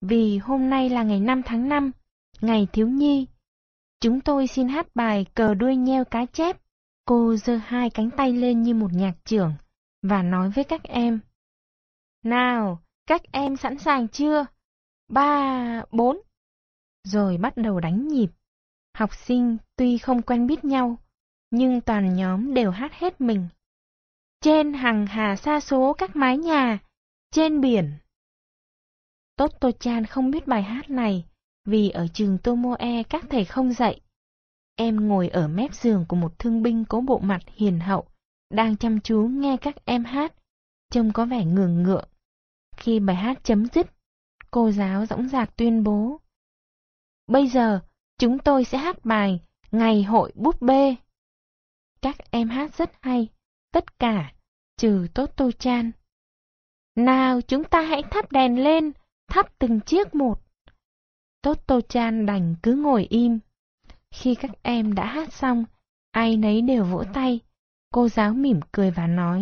Vì hôm nay là ngày 5 tháng 5, ngày thiếu nhi. Chúng tôi xin hát bài cờ đuôi nheo cá chép. Cô giơ hai cánh tay lên như một nhạc trưởng và nói với các em. Nào, các em sẵn sàng chưa? Ba, bốn. Rồi bắt đầu đánh nhịp. Học sinh tuy không quen biết nhau, nhưng toàn nhóm đều hát hết mình. Trên hàng hà xa số các mái nhà, trên biển. Toto Chan không biết bài hát này, vì ở trường Tomoe các thầy không dạy. Em ngồi ở mép giường của một thương binh có bộ mặt hiền hậu, đang chăm chú nghe các em hát, trông có vẻ ngường ngượng. Khi bài hát chấm dứt, cô giáo dõng dạc tuyên bố. Bây giờ, chúng tôi sẽ hát bài Ngày hội búp bê. Các em hát rất hay, tất cả, trừ Toto Chan. Nào chúng ta hãy thắp đèn lên, thắp từng chiếc một. Toto Chan đành cứ ngồi im. Khi các em đã hát xong, ai nấy đều vỗ tay. Cô giáo mỉm cười và nói.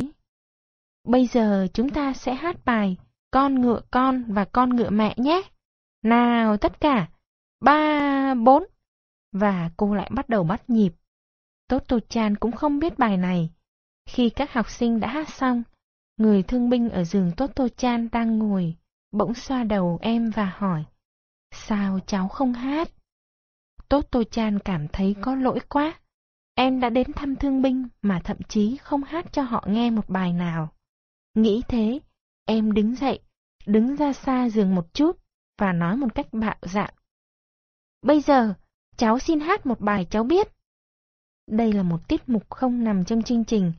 Bây giờ chúng ta sẽ hát bài Con ngựa con và con ngựa mẹ nhé. Nào tất cả, ba, bốn. Và cô lại bắt đầu bắt nhịp. Toto Chan cũng không biết bài này. Khi các học sinh đã hát xong, người thương binh ở giường Toto Chan đang ngồi, bỗng xoa đầu em và hỏi. Sao cháu không hát? Toto Chan cảm thấy có lỗi quá. Em đã đến thăm thương binh mà thậm chí không hát cho họ nghe một bài nào. Nghĩ thế, em đứng dậy, đứng ra xa giường một chút và nói một cách bạo dạn. Bây giờ, cháu xin hát một bài cháu biết. Đây là một tiết mục không nằm trong chương trình.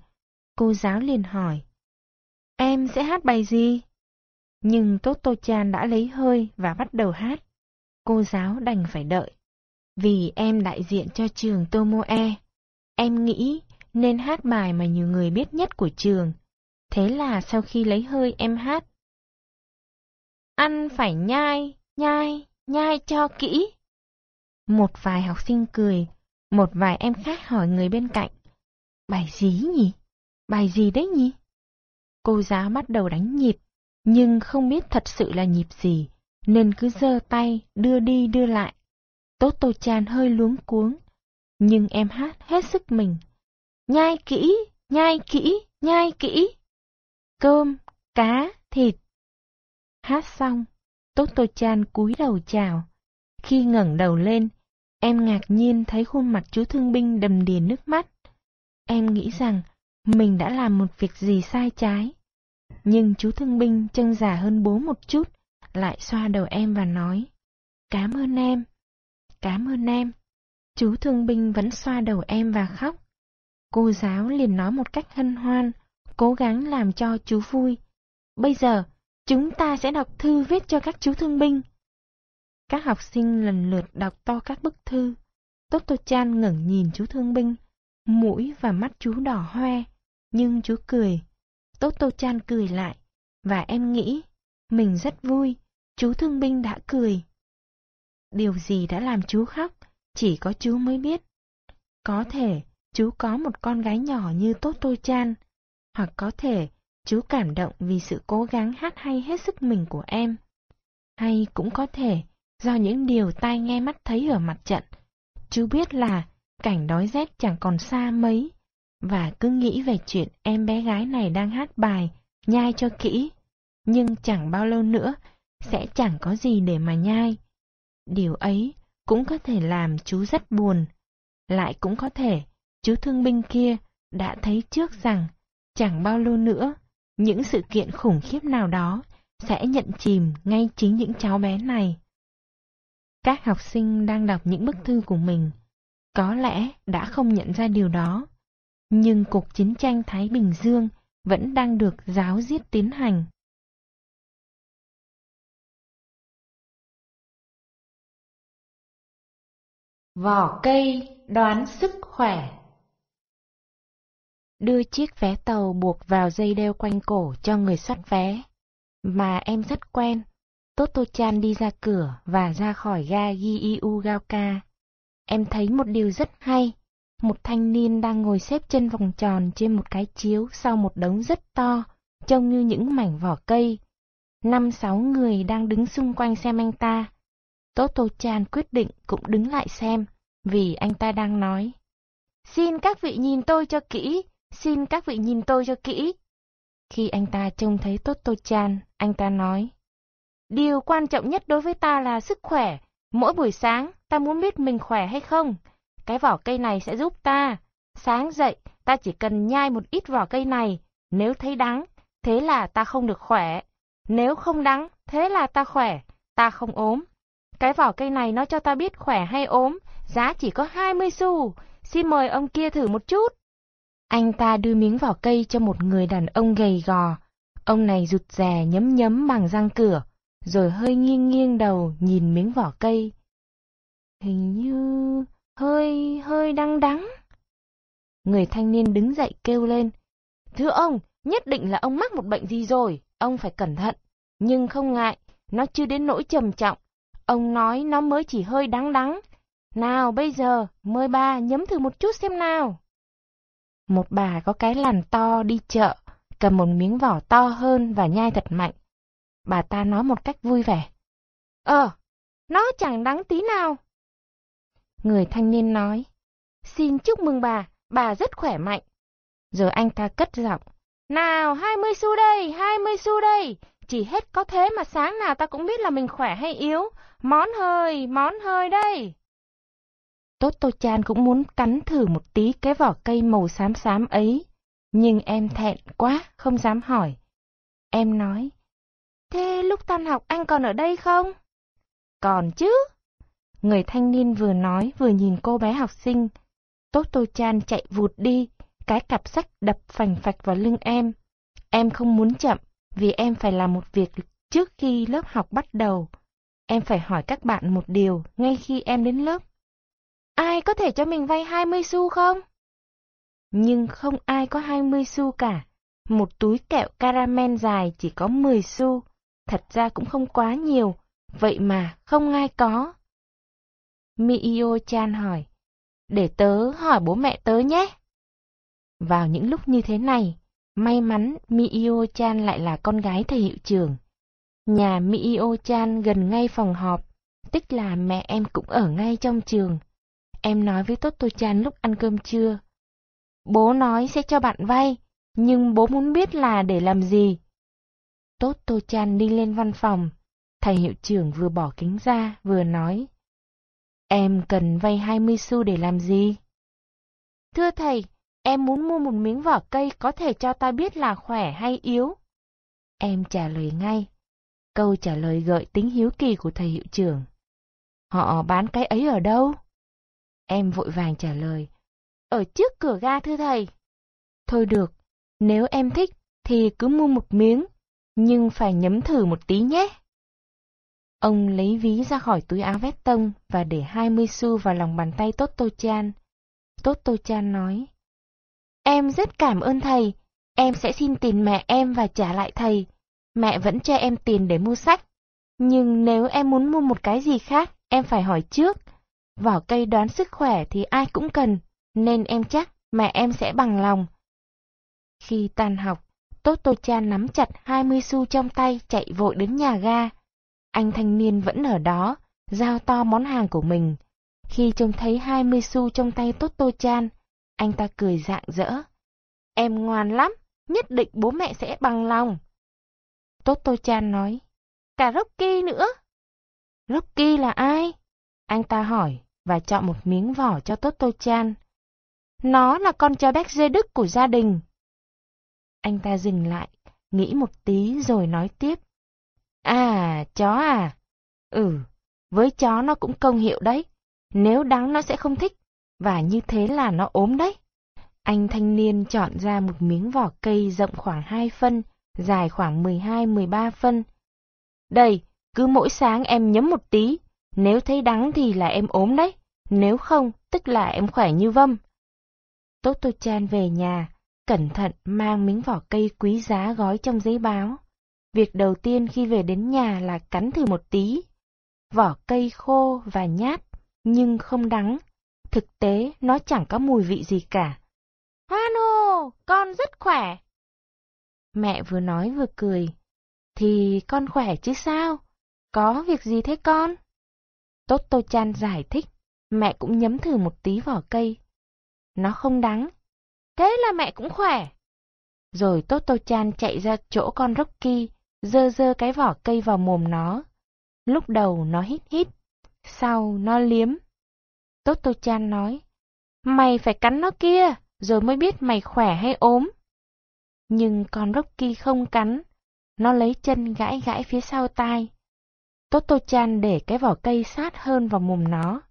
Cô giáo liền hỏi. Em sẽ hát bài gì? Nhưng Toto Chan đã lấy hơi và bắt đầu hát. Cô giáo đành phải đợi. Vì em đại diện cho trường Tomoe. Em nghĩ nên hát bài mà nhiều người biết nhất của trường. Thế là sau khi lấy hơi em hát. Ăn phải nhai, nhai, nhai cho kỹ. Một vài học sinh cười, một vài em khác hỏi người bên cạnh. Bài gì nhỉ? Bài gì đấy nhỉ? Cô giáo bắt đầu đánh nhịp, nhưng không biết thật sự là nhịp gì, nên cứ giơ tay, đưa đi đưa lại. Tốt tô chan hơi luống cuống, nhưng em hát hết sức mình. Nhai kỹ, nhai kỹ, nhai kỹ. Cơm, cá, thịt. Hát xong, Tốt tô chan cúi đầu chào. Khi ngẩng đầu lên, em ngạc nhiên thấy khuôn mặt chú thương binh đầm đìa nước mắt. Em nghĩ rằng mình đã làm một việc gì sai trái. Nhưng chú thương binh trông già hơn bố một chút, lại xoa đầu em và nói, Cảm ơn em, cảm ơn em. Chú thương binh vẫn xoa đầu em và khóc. Cô giáo liền nói một cách hân hoan, cố gắng làm cho chú vui. Bây giờ, chúng ta sẽ đọc thư viết cho các chú thương binh. Các học sinh lần lượt đọc to các bức thư. Toto Chan ngẩng nhìn chú thương binh, mũi và mắt chú đỏ hoe, nhưng chú cười. Toto Chan cười lại, và em nghĩ, mình rất vui, chú thương binh đã cười. Điều gì đã làm chú khóc, chỉ có chú mới biết. Có thể chú có một con gái nhỏ như Tốt Tô Chan, hoặc có thể chú cảm động vì sự cố gắng hát hay hết sức mình của em. Hay cũng có thể do những điều tai nghe mắt thấy ở mặt trận. Chú biết là cảnh đói rét chẳng còn xa mấy, và cứ nghĩ về chuyện em bé gái này đang hát bài, nhai cho kỹ. Nhưng chẳng bao lâu nữa, sẽ chẳng có gì để mà nhai. Điều ấy cũng có thể làm chú rất buồn. Lại cũng có thể, chú thương binh kia đã thấy trước rằng chẳng bao lâu nữa, những sự kiện khủng khiếp nào đó sẽ nhận chìm ngay chính những cháu bé này. Các học sinh đang đọc những bức thư của mình, có lẽ đã không nhận ra điều đó, nhưng cuộc chiến tranh Thái Bình Dương vẫn đang được giáo diết tiến hành. Vỏ cây đoán sức khỏe Đưa chiếc vé tàu buộc vào dây đeo quanh cổ cho người soát vé, mà em rất quen Toto-chan đi ra cửa và ra khỏi ga Giiugaoka. Em thấy một điều rất hay. Một thanh niên đang ngồi xếp chân vòng tròn trên một cái chiếu sau một đống rất to, trông như những mảnh vỏ cây. Năm sáu người đang đứng xung quanh xem anh ta. Toto-chan quyết định cũng đứng lại xem, vì anh ta đang nói. Xin các vị nhìn tôi cho kỹ, xin các vị nhìn tôi cho kỹ. Khi anh ta trông thấy Toto-chan, anh ta nói. Điều quan trọng nhất đối với ta là sức khỏe. Mỗi buổi sáng, ta muốn biết mình khỏe hay không. Cái vỏ cây này sẽ giúp ta. Sáng dậy, ta chỉ cần nhai một ít vỏ cây này. Nếu thấy đắng, thế là ta không được khỏe. Nếu không đắng, thế là ta khỏe, ta không ốm. Cái vỏ cây này nó cho ta biết khỏe hay ốm, giá chỉ có 20 xu. Xin mời ông kia thử một chút. Anh ta đưa miếng vỏ cây cho một người đàn ông gầy gò. Ông này rụt rè nhấm nhấm bằng răng cửa rồi hơi nghiêng nghiêng đầu nhìn miếng vỏ cây. Hình như hơi hơi đắng đắng. Người thanh niên đứng dậy kêu lên. Thưa ông, nhất định là ông mắc một bệnh gì rồi, ông phải cẩn thận. Nhưng không ngại, nó chưa đến nỗi trầm trọng. Ông nói nó mới chỉ hơi đắng đắng. Nào bây giờ, mời bà nhấm thử một chút xem nào. Một bà có cái làn to đi chợ, cầm một miếng vỏ to hơn và nhai thật mạnh. Bà ta nói một cách vui vẻ. Ờ, nó chẳng đắng tí nào. Người thanh niên nói. Xin chúc mừng bà, bà rất khỏe mạnh. Rồi anh ta cất giọng. Nào, 20 xu đây, 20 xu đây. Chỉ hết có thế mà sáng nào ta cũng biết là mình khỏe hay yếu. Món hơi, món hơi đây. Tốt Tô Chan cũng muốn cắn thử một tí cái vỏ cây màu xám xám ấy. Nhưng em thẹn quá, không dám hỏi. Em nói, Thế lúc tan học anh còn ở đây không? Còn chứ. Người thanh niên vừa nói vừa nhìn cô bé học sinh. Tốt Tô Chan chạy vụt đi, cái cặp sách đập phành phạch vào lưng em. Em không muốn chậm, vì em phải làm một việc trước khi lớp học bắt đầu. Em phải hỏi các bạn một điều ngay khi em đến lớp. ai có thể cho mình vay 20 xu không? Nhưng không ai có 20 xu cả. Một túi kẹo caramel dài chỉ có 10 xu. Thật ra cũng không quá nhiều, vậy mà không ai có. Mio Chan hỏi, để tớ hỏi bố mẹ tớ nhé. Vào những lúc như thế này, may mắn Miyo Chan lại là con gái thầy hiệu trưởng. Nhà Miyo Chan gần ngay phòng họp, tức là mẹ em cũng ở ngay trong trường. Em nói với Toto Chan lúc ăn cơm trưa. Bố nói sẽ cho bạn vay, nhưng bố muốn biết là để làm gì. Toto Chan đi lên văn phòng, thầy hiệu trưởng vừa bỏ kính ra vừa nói. Em cần vay 20 xu để làm gì? Thưa thầy, em muốn mua một miếng vỏ cây có thể cho ta biết là khỏe hay yếu. Em trả lời ngay. Câu trả lời gợi tính hiếu kỳ của thầy hiệu trưởng. Họ bán cái ấy ở đâu? Em vội vàng trả lời. Ở trước cửa ga thưa thầy. Thôi được, nếu em thích thì cứ mua một miếng, nhưng phải nhấm thử một tí nhé. Ông lấy ví ra khỏi túi áo vét tông và để 20 xu vào lòng bàn tay Toto Chan. Toto Chan nói, Em rất cảm ơn thầy, em sẽ xin tiền mẹ em và trả lại thầy. Mẹ vẫn cho em tiền để mua sách. Nhưng nếu em muốn mua một cái gì khác, em phải hỏi trước. Vỏ cây đoán sức khỏe thì ai cũng cần, nên em chắc mẹ em sẽ bằng lòng. Khi tan học, tốt tô cha nắm chặt 20 xu trong tay chạy vội đến nhà ga. Anh thanh niên vẫn ở đó, giao to món hàng của mình. Khi trông thấy 20 xu trong tay tốt tô Chan, anh ta cười rạng rỡ. Em ngoan lắm, nhất định bố mẹ sẽ bằng lòng. tốt tôi Chan nói, cả Rocky nữa. Rocky là ai? Anh ta hỏi và chọn một miếng vỏ cho tốt tôi Chan. Nó là con chó béc dê đức của gia đình. Anh ta dừng lại, nghĩ một tí rồi nói tiếp. À, chó à? Ừ, với chó nó cũng công hiệu đấy. Nếu đắng nó sẽ không thích, và như thế là nó ốm đấy. Anh thanh niên chọn ra một miếng vỏ cây rộng khoảng 2 phân, dài khoảng 12-13 phân. Đây, cứ mỗi sáng em nhấm một tí, nếu thấy đắng thì là em ốm đấy, nếu không, tức là em khỏe như vâm. tốt tôi Chan về nhà, cẩn thận mang miếng vỏ cây quý giá gói trong giấy báo. Việc đầu tiên khi về đến nhà là cắn thử một tí. Vỏ cây khô và nhát, nhưng không đắng. Thực tế, nó chẳng có mùi vị gì cả. Hano, con rất khỏe. Mẹ vừa nói vừa cười. Thì con khỏe chứ sao? Có việc gì thế con? Toto Chan giải thích, mẹ cũng nhấm thử một tí vỏ cây. Nó không đắng. Thế là mẹ cũng khỏe. Rồi Toto Chan chạy ra chỗ con Rocky, dơ dơ cái vỏ cây vào mồm nó. Lúc đầu nó hít hít, sau nó liếm. Toto Chan nói, mày phải cắn nó kia, rồi mới biết mày khỏe hay ốm. Nhưng con Rocky không cắn, nó lấy chân gãi gãi phía sau tai. Toto Chan để cái vỏ cây sát hơn vào mồm nó.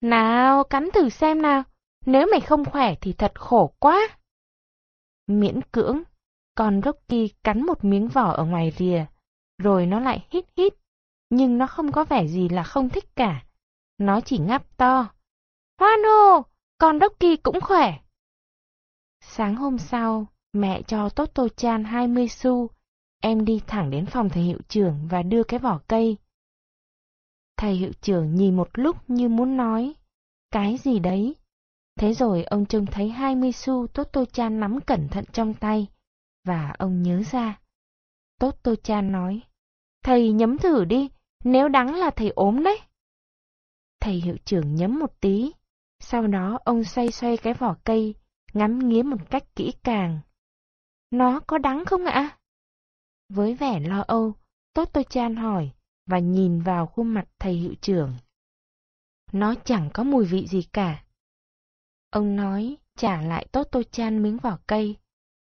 Nào, cắn thử xem nào, nếu mày không khỏe thì thật khổ quá. Miễn cưỡng, con Rocky cắn một miếng vỏ ở ngoài rìa, rồi nó lại hít hít, nhưng nó không có vẻ gì là không thích cả. Nó chỉ ngáp to. Hoano, con Rocky cũng khỏe. Sáng hôm sau, mẹ cho Toto Chan 20 xu. Em đi thẳng đến phòng thầy hiệu trưởng và đưa cái vỏ cây. Thầy hiệu trưởng nhìn một lúc như muốn nói, cái gì đấy. Thế rồi ông trông thấy 20 xu Toto Chan nắm cẩn thận trong tay, và ông nhớ ra. Toto Chan nói, thầy nhấm thử đi, nếu đắng là thầy ốm đấy. Thầy hiệu trưởng nhấm một tí, sau đó ông xoay xoay cái vỏ cây, ngắm nghía một cách kỹ càng. Nó có đắng không ạ? Với vẻ lo âu, tốt tôi Chan hỏi và nhìn vào khuôn mặt thầy hiệu trưởng. Nó chẳng có mùi vị gì cả. Ông nói trả lại tốt tôi Chan miếng vỏ cây.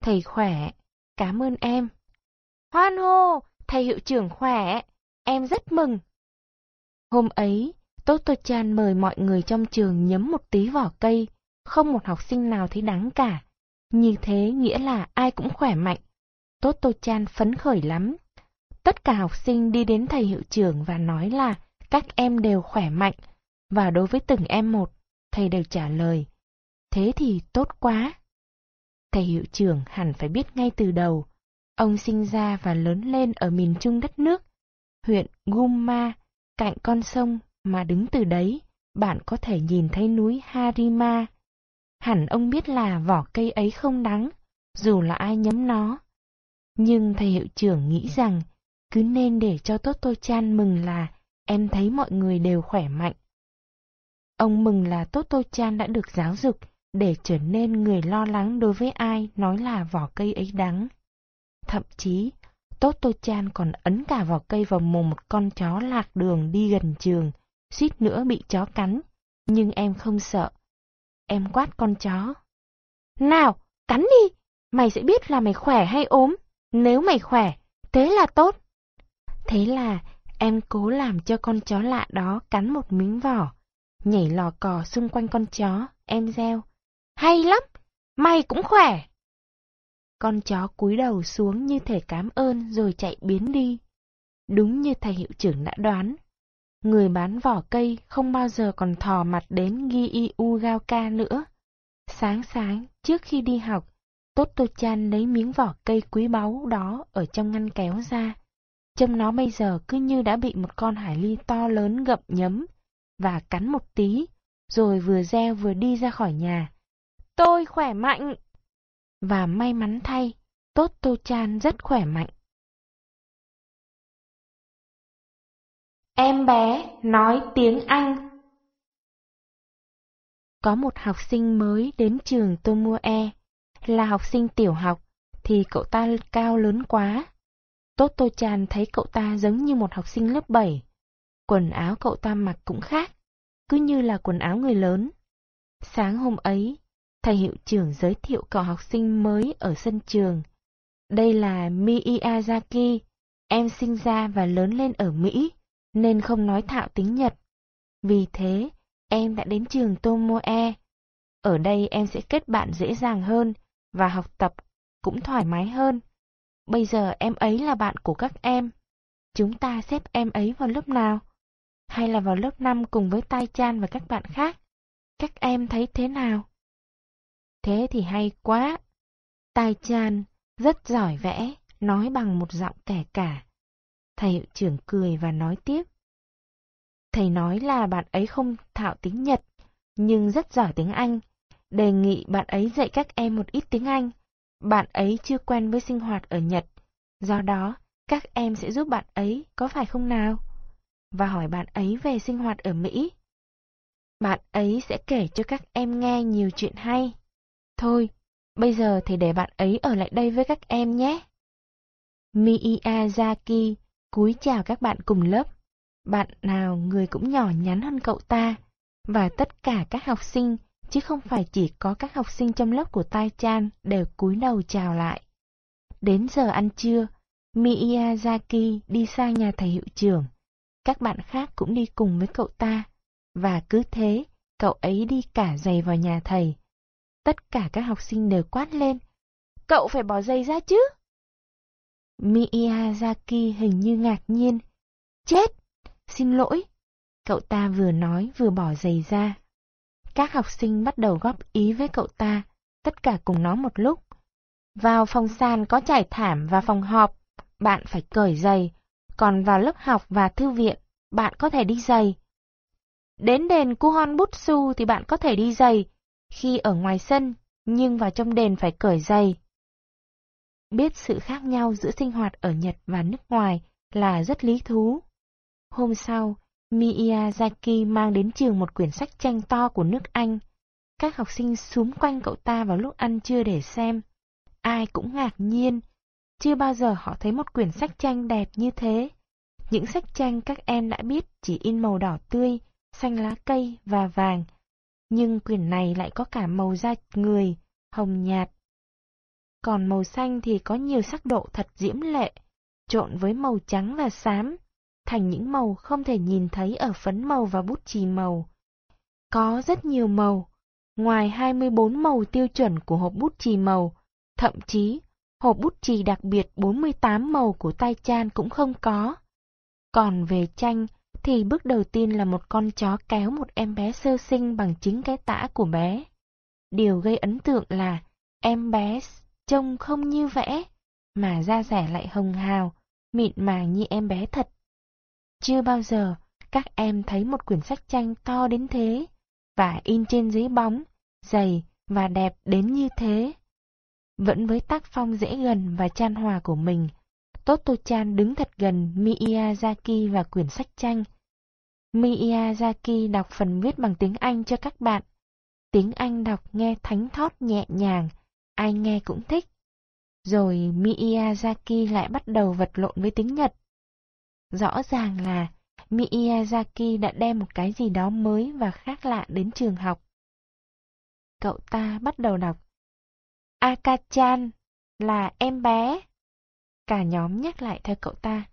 Thầy khỏe, cảm ơn em. Hoan hô, thầy hiệu trưởng khỏe, em rất mừng. Hôm ấy, Toto Chan mời mọi người trong trường nhấm một tí vỏ cây, không một học sinh nào thấy đắng cả. Như thế nghĩa là ai cũng khỏe mạnh. Toto Chan phấn khởi lắm. Tất cả học sinh đi đến thầy hiệu trưởng và nói là các em đều khỏe mạnh, và đối với từng em một, thầy đều trả lời. Thế thì tốt quá. Thầy hiệu trưởng hẳn phải biết ngay từ đầu. Ông sinh ra và lớn lên ở miền trung đất nước, huyện Gumma, cạnh con sông mà đứng từ đấy, bạn có thể nhìn thấy núi Harima. Hẳn ông biết là vỏ cây ấy không đắng, dù là ai nhấm nó. Nhưng thầy hiệu trưởng nghĩ rằng cứ nên để cho tốt tôi Chan mừng là em thấy mọi người đều khỏe mạnh. Ông mừng là tốt tôi Chan đã được giáo dục để trở nên người lo lắng đối với ai nói là vỏ cây ấy đắng. Thậm chí, tốt tôi Chan còn ấn cả vỏ cây vào mồm một con chó lạc đường đi gần trường, suýt nữa bị chó cắn, nhưng em không sợ. Em quát con chó. Nào, cắn đi, mày sẽ biết là mày khỏe hay ốm. Nếu mày khỏe, thế là tốt. Thế là em cố làm cho con chó lạ đó cắn một miếng vỏ, nhảy lò cò xung quanh con chó, em reo. Hay lắm, mày cũng khỏe. Con chó cúi đầu xuống như thể cảm ơn rồi chạy biến đi. Đúng như thầy hiệu trưởng đã đoán. Người bán vỏ cây không bao giờ còn thò mặt đến Giyu Gaoka nữa. Sáng sáng, trước khi đi học, Toto Chan lấy miếng vỏ cây quý báu đó ở trong ngăn kéo ra. Trông nó bây giờ cứ như đã bị một con hải ly to lớn gậm nhấm và cắn một tí, rồi vừa reo vừa đi ra khỏi nhà. Tôi khỏe mạnh! Và may mắn thay, Toto Chan rất khỏe mạnh. Em bé nói tiếng Anh Có một học sinh mới đến trường Tomoe là học sinh tiểu học, thì cậu ta cao lớn quá. Toto Chan thấy cậu ta giống như một học sinh lớp 7. Quần áo cậu ta mặc cũng khác, cứ như là quần áo người lớn. Sáng hôm ấy, thầy hiệu trưởng giới thiệu cậu học sinh mới ở sân trường. Đây là Miyazaki, em sinh ra và lớn lên ở Mỹ, nên không nói thạo tiếng Nhật. Vì thế, em đã đến trường Tomoe. Ở đây em sẽ kết bạn dễ dàng hơn và học tập cũng thoải mái hơn. Bây giờ em ấy là bạn của các em. Chúng ta xếp em ấy vào lớp nào? Hay là vào lớp 5 cùng với Tai Chan và các bạn khác? Các em thấy thế nào? Thế thì hay quá. Tai Chan rất giỏi vẽ, nói bằng một giọng kẻ cả. Thầy hiệu trưởng cười và nói tiếp. Thầy nói là bạn ấy không thạo tiếng Nhật, nhưng rất giỏi tiếng Anh đề nghị bạn ấy dạy các em một ít tiếng Anh. Bạn ấy chưa quen với sinh hoạt ở Nhật, do đó các em sẽ giúp bạn ấy, có phải không nào? Và hỏi bạn ấy về sinh hoạt ở Mỹ. Bạn ấy sẽ kể cho các em nghe nhiều chuyện hay. Thôi, bây giờ thì để bạn ấy ở lại đây với các em nhé. Miyazaki cúi chào các bạn cùng lớp. Bạn nào người cũng nhỏ nhắn hơn cậu ta, và tất cả các học sinh chứ không phải chỉ có các học sinh trong lớp của Tai Chan đều cúi đầu chào lại. Đến giờ ăn trưa, Miyazaki đi sang nhà thầy hiệu trưởng. Các bạn khác cũng đi cùng với cậu ta, và cứ thế, cậu ấy đi cả giày vào nhà thầy. Tất cả các học sinh đều quát lên, cậu phải bỏ giày ra chứ. Miyazaki hình như ngạc nhiên. Chết! Xin lỗi! Cậu ta vừa nói vừa bỏ giày ra. Các học sinh bắt đầu góp ý với cậu ta, tất cả cùng nói một lúc. Vào phòng sàn có trải thảm và phòng họp, bạn phải cởi giày, còn vào lớp học và thư viện, bạn có thể đi giày. Đến đền Kuhon Butsu thì bạn có thể đi giày, khi ở ngoài sân, nhưng vào trong đền phải cởi giày. Biết sự khác nhau giữa sinh hoạt ở Nhật và nước ngoài là rất lý thú. Hôm sau, Miyazaki mang đến trường một quyển sách tranh to của nước Anh. Các học sinh xúm quanh cậu ta vào lúc ăn trưa để xem. Ai cũng ngạc nhiên. Chưa bao giờ họ thấy một quyển sách tranh đẹp như thế. Những sách tranh các em đã biết chỉ in màu đỏ tươi, xanh lá cây và vàng. Nhưng quyển này lại có cả màu da người, hồng nhạt. Còn màu xanh thì có nhiều sắc độ thật diễm lệ, trộn với màu trắng và xám thành những màu không thể nhìn thấy ở phấn màu và bút chì màu. Có rất nhiều màu, ngoài 24 màu tiêu chuẩn của hộp bút chì màu, thậm chí hộp bút chì đặc biệt 48 màu của Tay chan cũng không có. Còn về tranh thì bước đầu tiên là một con chó kéo một em bé sơ sinh bằng chính cái tã của bé. Điều gây ấn tượng là em bé trông không như vẽ, mà da rẻ lại hồng hào, mịn màng như em bé thật. Chưa bao giờ các em thấy một quyển sách tranh to đến thế, và in trên giấy bóng, dày và đẹp đến như thế. Vẫn với tác phong dễ gần và chan hòa của mình, Toto-chan đứng thật gần Miyazaki và quyển sách tranh. Miyazaki đọc phần viết bằng tiếng Anh cho các bạn. Tiếng Anh đọc nghe thánh thót nhẹ nhàng, ai nghe cũng thích. Rồi Miyazaki lại bắt đầu vật lộn với tiếng Nhật. Rõ ràng là Miyazaki đã đem một cái gì đó mới và khác lạ đến trường học. Cậu ta bắt đầu đọc. Akachan là em bé. Cả nhóm nhắc lại theo cậu ta.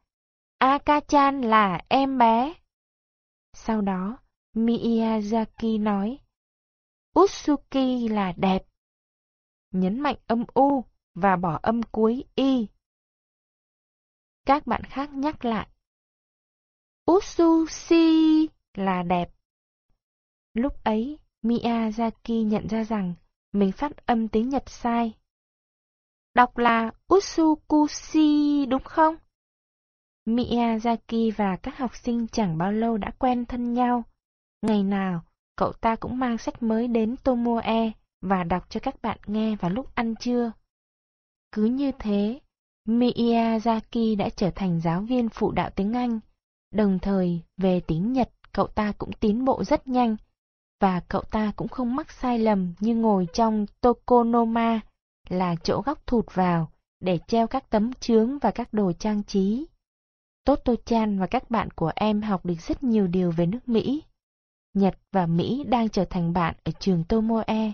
Akachan là em bé. Sau đó, Miyazaki nói. Utsuki là đẹp. Nhấn mạnh âm U và bỏ âm cuối Y. Các bạn khác nhắc lại. Utsushi là đẹp. Lúc ấy, Miyazaki nhận ra rằng mình phát âm tiếng Nhật sai. Đọc là Utsukushi đúng không? Miyazaki và các học sinh chẳng bao lâu đã quen thân nhau. Ngày nào, cậu ta cũng mang sách mới đến Tomoe và đọc cho các bạn nghe vào lúc ăn trưa. Cứ như thế, Miyazaki đã trở thành giáo viên phụ đạo tiếng Anh. Đồng thời, về tiếng Nhật, cậu ta cũng tiến bộ rất nhanh, và cậu ta cũng không mắc sai lầm như ngồi trong Tokonoma, là chỗ góc thụt vào, để treo các tấm chướng và các đồ trang trí. Toto-chan và các bạn của em học được rất nhiều điều về nước Mỹ. Nhật và Mỹ đang trở thành bạn ở trường Tomoe,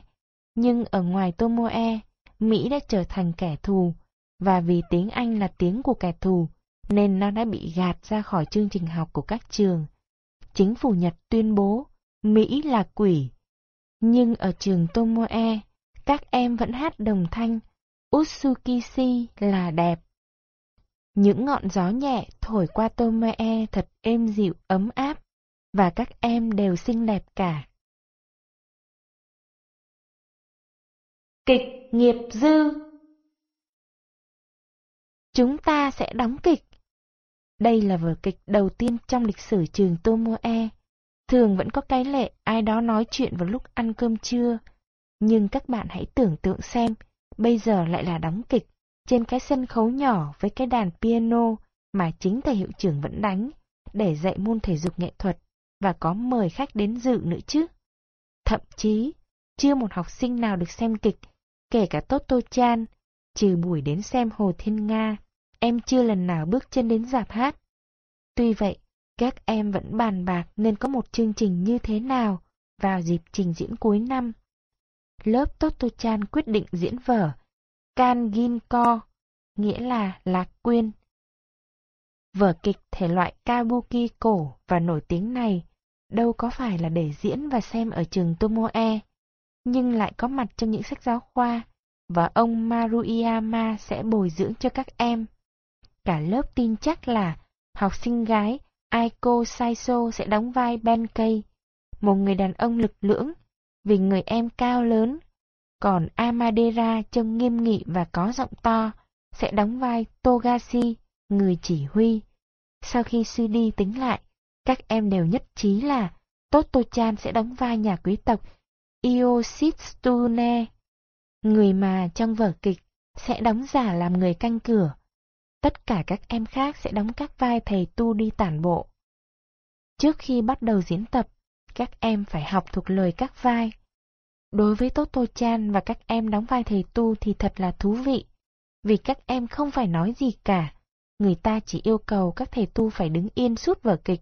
nhưng ở ngoài Tomoe, Mỹ đã trở thành kẻ thù, và vì tiếng Anh là tiếng của kẻ thù, nên nó đã bị gạt ra khỏi chương trình học của các trường. Chính phủ Nhật tuyên bố Mỹ là quỷ. Nhưng ở trường Tomoe, các em vẫn hát đồng thanh Utsukishi là đẹp. Những ngọn gió nhẹ thổi qua Tomoe thật êm dịu ấm áp, và các em đều xinh đẹp cả. Kịch nghiệp dư Chúng ta sẽ đóng kịch. Đây là vở kịch đầu tiên trong lịch sử trường Tomoe. Thường vẫn có cái lệ ai đó nói chuyện vào lúc ăn cơm trưa. Nhưng các bạn hãy tưởng tượng xem, bây giờ lại là đóng kịch, trên cái sân khấu nhỏ với cái đàn piano mà chính thầy hiệu trưởng vẫn đánh, để dạy môn thể dục nghệ thuật, và có mời khách đến dự nữa chứ. Thậm chí, chưa một học sinh nào được xem kịch, kể cả Toto Chan, trừ buổi đến xem Hồ Thiên Nga, em chưa lần nào bước chân đến dạp hát. Tuy vậy, các em vẫn bàn bạc nên có một chương trình như thế nào vào dịp trình diễn cuối năm. Lớp Toto Chan quyết định diễn vở Can Gin Ko, nghĩa là Lạc Quyên. Vở kịch thể loại kabuki cổ và nổi tiếng này đâu có phải là để diễn và xem ở trường Tomoe, nhưng lại có mặt trong những sách giáo khoa, và ông Maruyama sẽ bồi dưỡng cho các em. Cả lớp tin chắc là học sinh gái Aiko Saiso sẽ đóng vai Benkei, một người đàn ông lực lưỡng, vì người em cao lớn. Còn Amadera trông nghiêm nghị và có giọng to, sẽ đóng vai Togashi, người chỉ huy. Sau khi suy đi tính lại, các em đều nhất trí là Toto-chan sẽ đóng vai nhà quý tộc Iosistune, người mà trong vở kịch sẽ đóng giả làm người canh cửa. Tất cả các em khác sẽ đóng các vai thầy tu đi tản bộ. Trước khi bắt đầu diễn tập, các em phải học thuộc lời các vai. Đối với Toto-chan và các em đóng vai thầy tu thì thật là thú vị, vì các em không phải nói gì cả. Người ta chỉ yêu cầu các thầy tu phải đứng yên suốt vở kịch,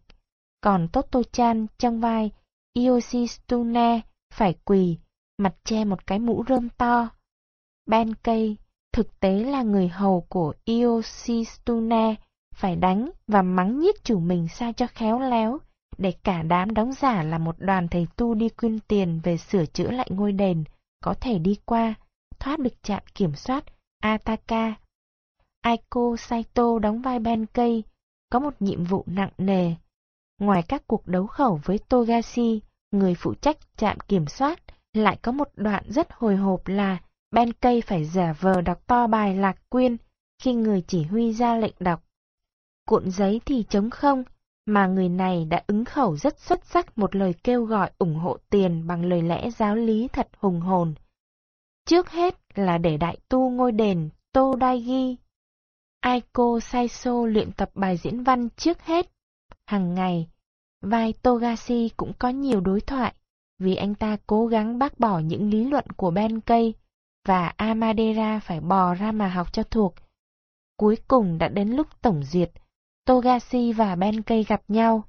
còn Toto-chan trong vai Iosistune phải quỳ, mặt che một cái mũ rơm to. Ben Kay thực tế là người hầu của Iosistune phải đánh và mắng nhiếc chủ mình sao cho khéo léo, để cả đám đóng giả là một đoàn thầy tu đi quyên tiền về sửa chữa lại ngôi đền, có thể đi qua, thoát được trạm kiểm soát Ataka. Aiko Saito đóng vai Ben Kay, có một nhiệm vụ nặng nề. ngoài các cuộc đấu khẩu với Togashi, người phụ trách trạm kiểm soát, lại có một đoạn rất hồi hộp là ben cây phải giả vờ đọc to bài lạc quyên khi người chỉ huy ra lệnh đọc. Cuộn giấy thì trống không, mà người này đã ứng khẩu rất xuất sắc một lời kêu gọi ủng hộ tiền bằng lời lẽ giáo lý thật hùng hồn. Trước hết là để đại tu ngôi đền Tô Đai Ghi. Aiko Saiso luyện tập bài diễn văn trước hết. Hằng ngày, vai Togashi cũng có nhiều đối thoại, vì anh ta cố gắng bác bỏ những lý luận của Benkei, và Amadera phải bò ra mà học cho thuộc. Cuối cùng đã đến lúc tổng duyệt, Togashi và Benkei gặp nhau.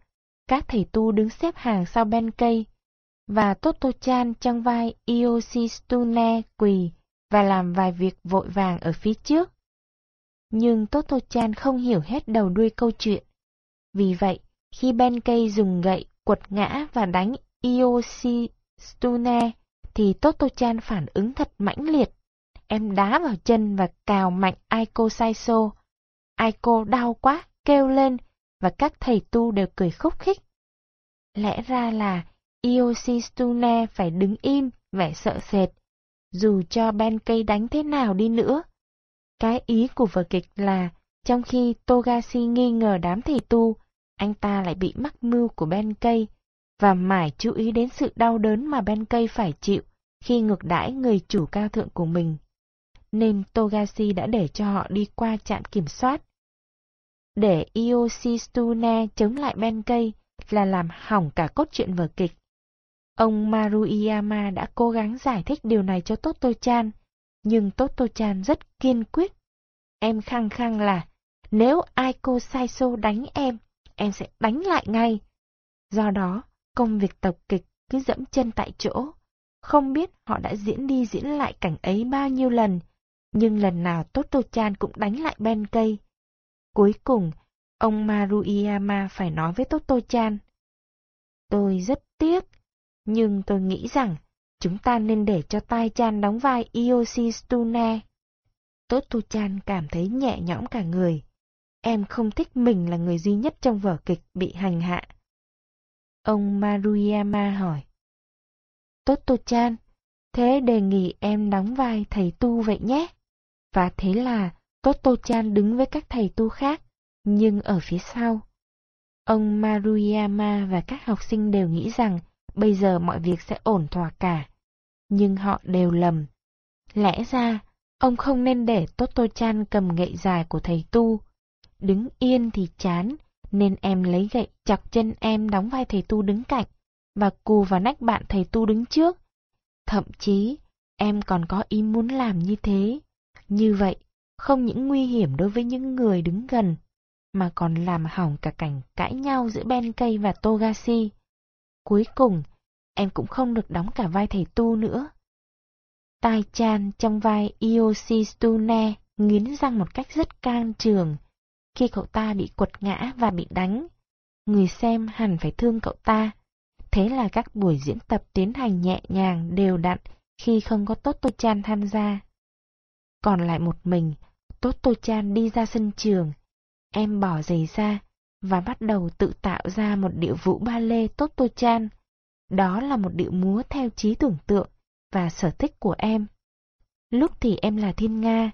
Các thầy tu đứng xếp hàng sau Benkei, và Toto-chan trong vai Ioshitsune quỳ và làm vài việc vội vàng ở phía trước. Nhưng Toto-chan không hiểu hết đầu đuôi câu chuyện. Vì vậy, khi Benkei dùng gậy quật ngã và đánh Ioshitsune, thì Toto-chan phản ứng thật mãnh liệt. Em đá vào chân và cào mạnh Aiko Saiso. Aiko đau quá, kêu lên, và các thầy tu đều cười khúc khích. Lẽ ra là Ioshitsune phải đứng im, vẻ sợ sệt, dù cho Benkei đánh thế nào đi nữa. Cái ý của vở kịch là, trong khi Togashi nghi ngờ đám thầy tu, anh ta lại bị mắc mưu của Ben Cây và mãi chú ý đến sự đau đớn mà Ben Cây phải chịu khi ngược đãi người chủ cao thượng của mình. Nên Togashi đã để cho họ đi qua trạm kiểm soát. Để Ioshitsune chống lại Ben Cây là làm hỏng cả cốt truyện vở kịch. Ông Maruyama đã cố gắng giải thích điều này cho Toto-chan, nhưng Toto-chan rất kiên quyết. Em khăng khăng là, nếu Aiko Saiso đánh em, em sẽ đánh lại ngay. Do đó, công việc tập kịch cứ dẫm chân tại chỗ. Không biết họ đã diễn đi diễn lại cảnh ấy bao nhiêu lần, nhưng lần nào Toto-chan cũng đánh lại Ben cây. Cuối cùng, ông Maruyama phải nói với Toto-chan. Tôi rất tiếc, nhưng tôi nghĩ rằng chúng ta nên để cho Tai Chan đóng vai Yoshitsune. Toto-chan cảm thấy nhẹ nhõm cả người. Em không thích mình là người duy nhất trong vở kịch bị hành hạ. Ông Maruyama hỏi. Toto-chan, thế đề nghị em đóng vai thầy tu vậy nhé. Và thế là Toto-chan đứng với các thầy tu khác, nhưng ở phía sau. Ông Maruyama và các học sinh đều nghĩ rằng bây giờ mọi việc sẽ ổn thỏa cả. Nhưng họ đều lầm. Lẽ ra, ông không nên để Toto-chan cầm gậy dài của thầy tu. Đứng yên thì chán, nên em lấy gậy chọc chân em đóng vai thầy tu đứng cạnh, và cù vào nách bạn thầy tu đứng trước. Thậm chí, em còn có ý muốn làm như thế. Như vậy, không những nguy hiểm đối với những người đứng gần, mà còn làm hỏng cả cảnh cãi nhau giữa Benkei và Togashi. Cuối cùng, em cũng không được đóng cả vai thầy tu nữa. Tai Chan trong vai Yoshitsune nghiến răng một cách rất can trường khi cậu ta bị quật ngã và bị đánh. Người xem hẳn phải thương cậu ta. Thế là các buổi diễn tập tiến hành nhẹ nhàng, đều đặn khi không có Toto Chan tham gia. Còn lại một mình, Toto Chan đi ra sân trường. Em bỏ giày ra và bắt đầu tự tạo ra một điệu vũ ba lê Toto Chan. Đó là một điệu múa theo trí tưởng tượng và sở thích của em. Lúc thì em là thiên nga,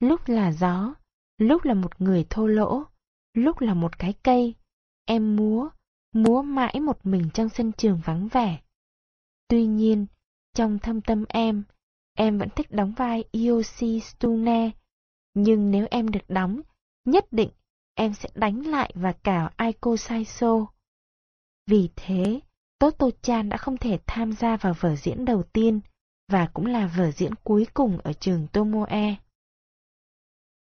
lúc là gió, lúc là một người thô lỗ, lúc là một cái cây. Em múa, múa mãi một mình trong sân trường vắng vẻ. Tuy nhiên, trong thâm tâm em, em vẫn thích đóng vai Yoshi Stune. Nhưng nếu em được đóng, nhất định em sẽ đánh lại và cào Aiko Saiso. Vì thế, Toto Chan đã không thể tham gia vào vở diễn đầu tiên và cũng là vở diễn cuối cùng ở trường Tomoe.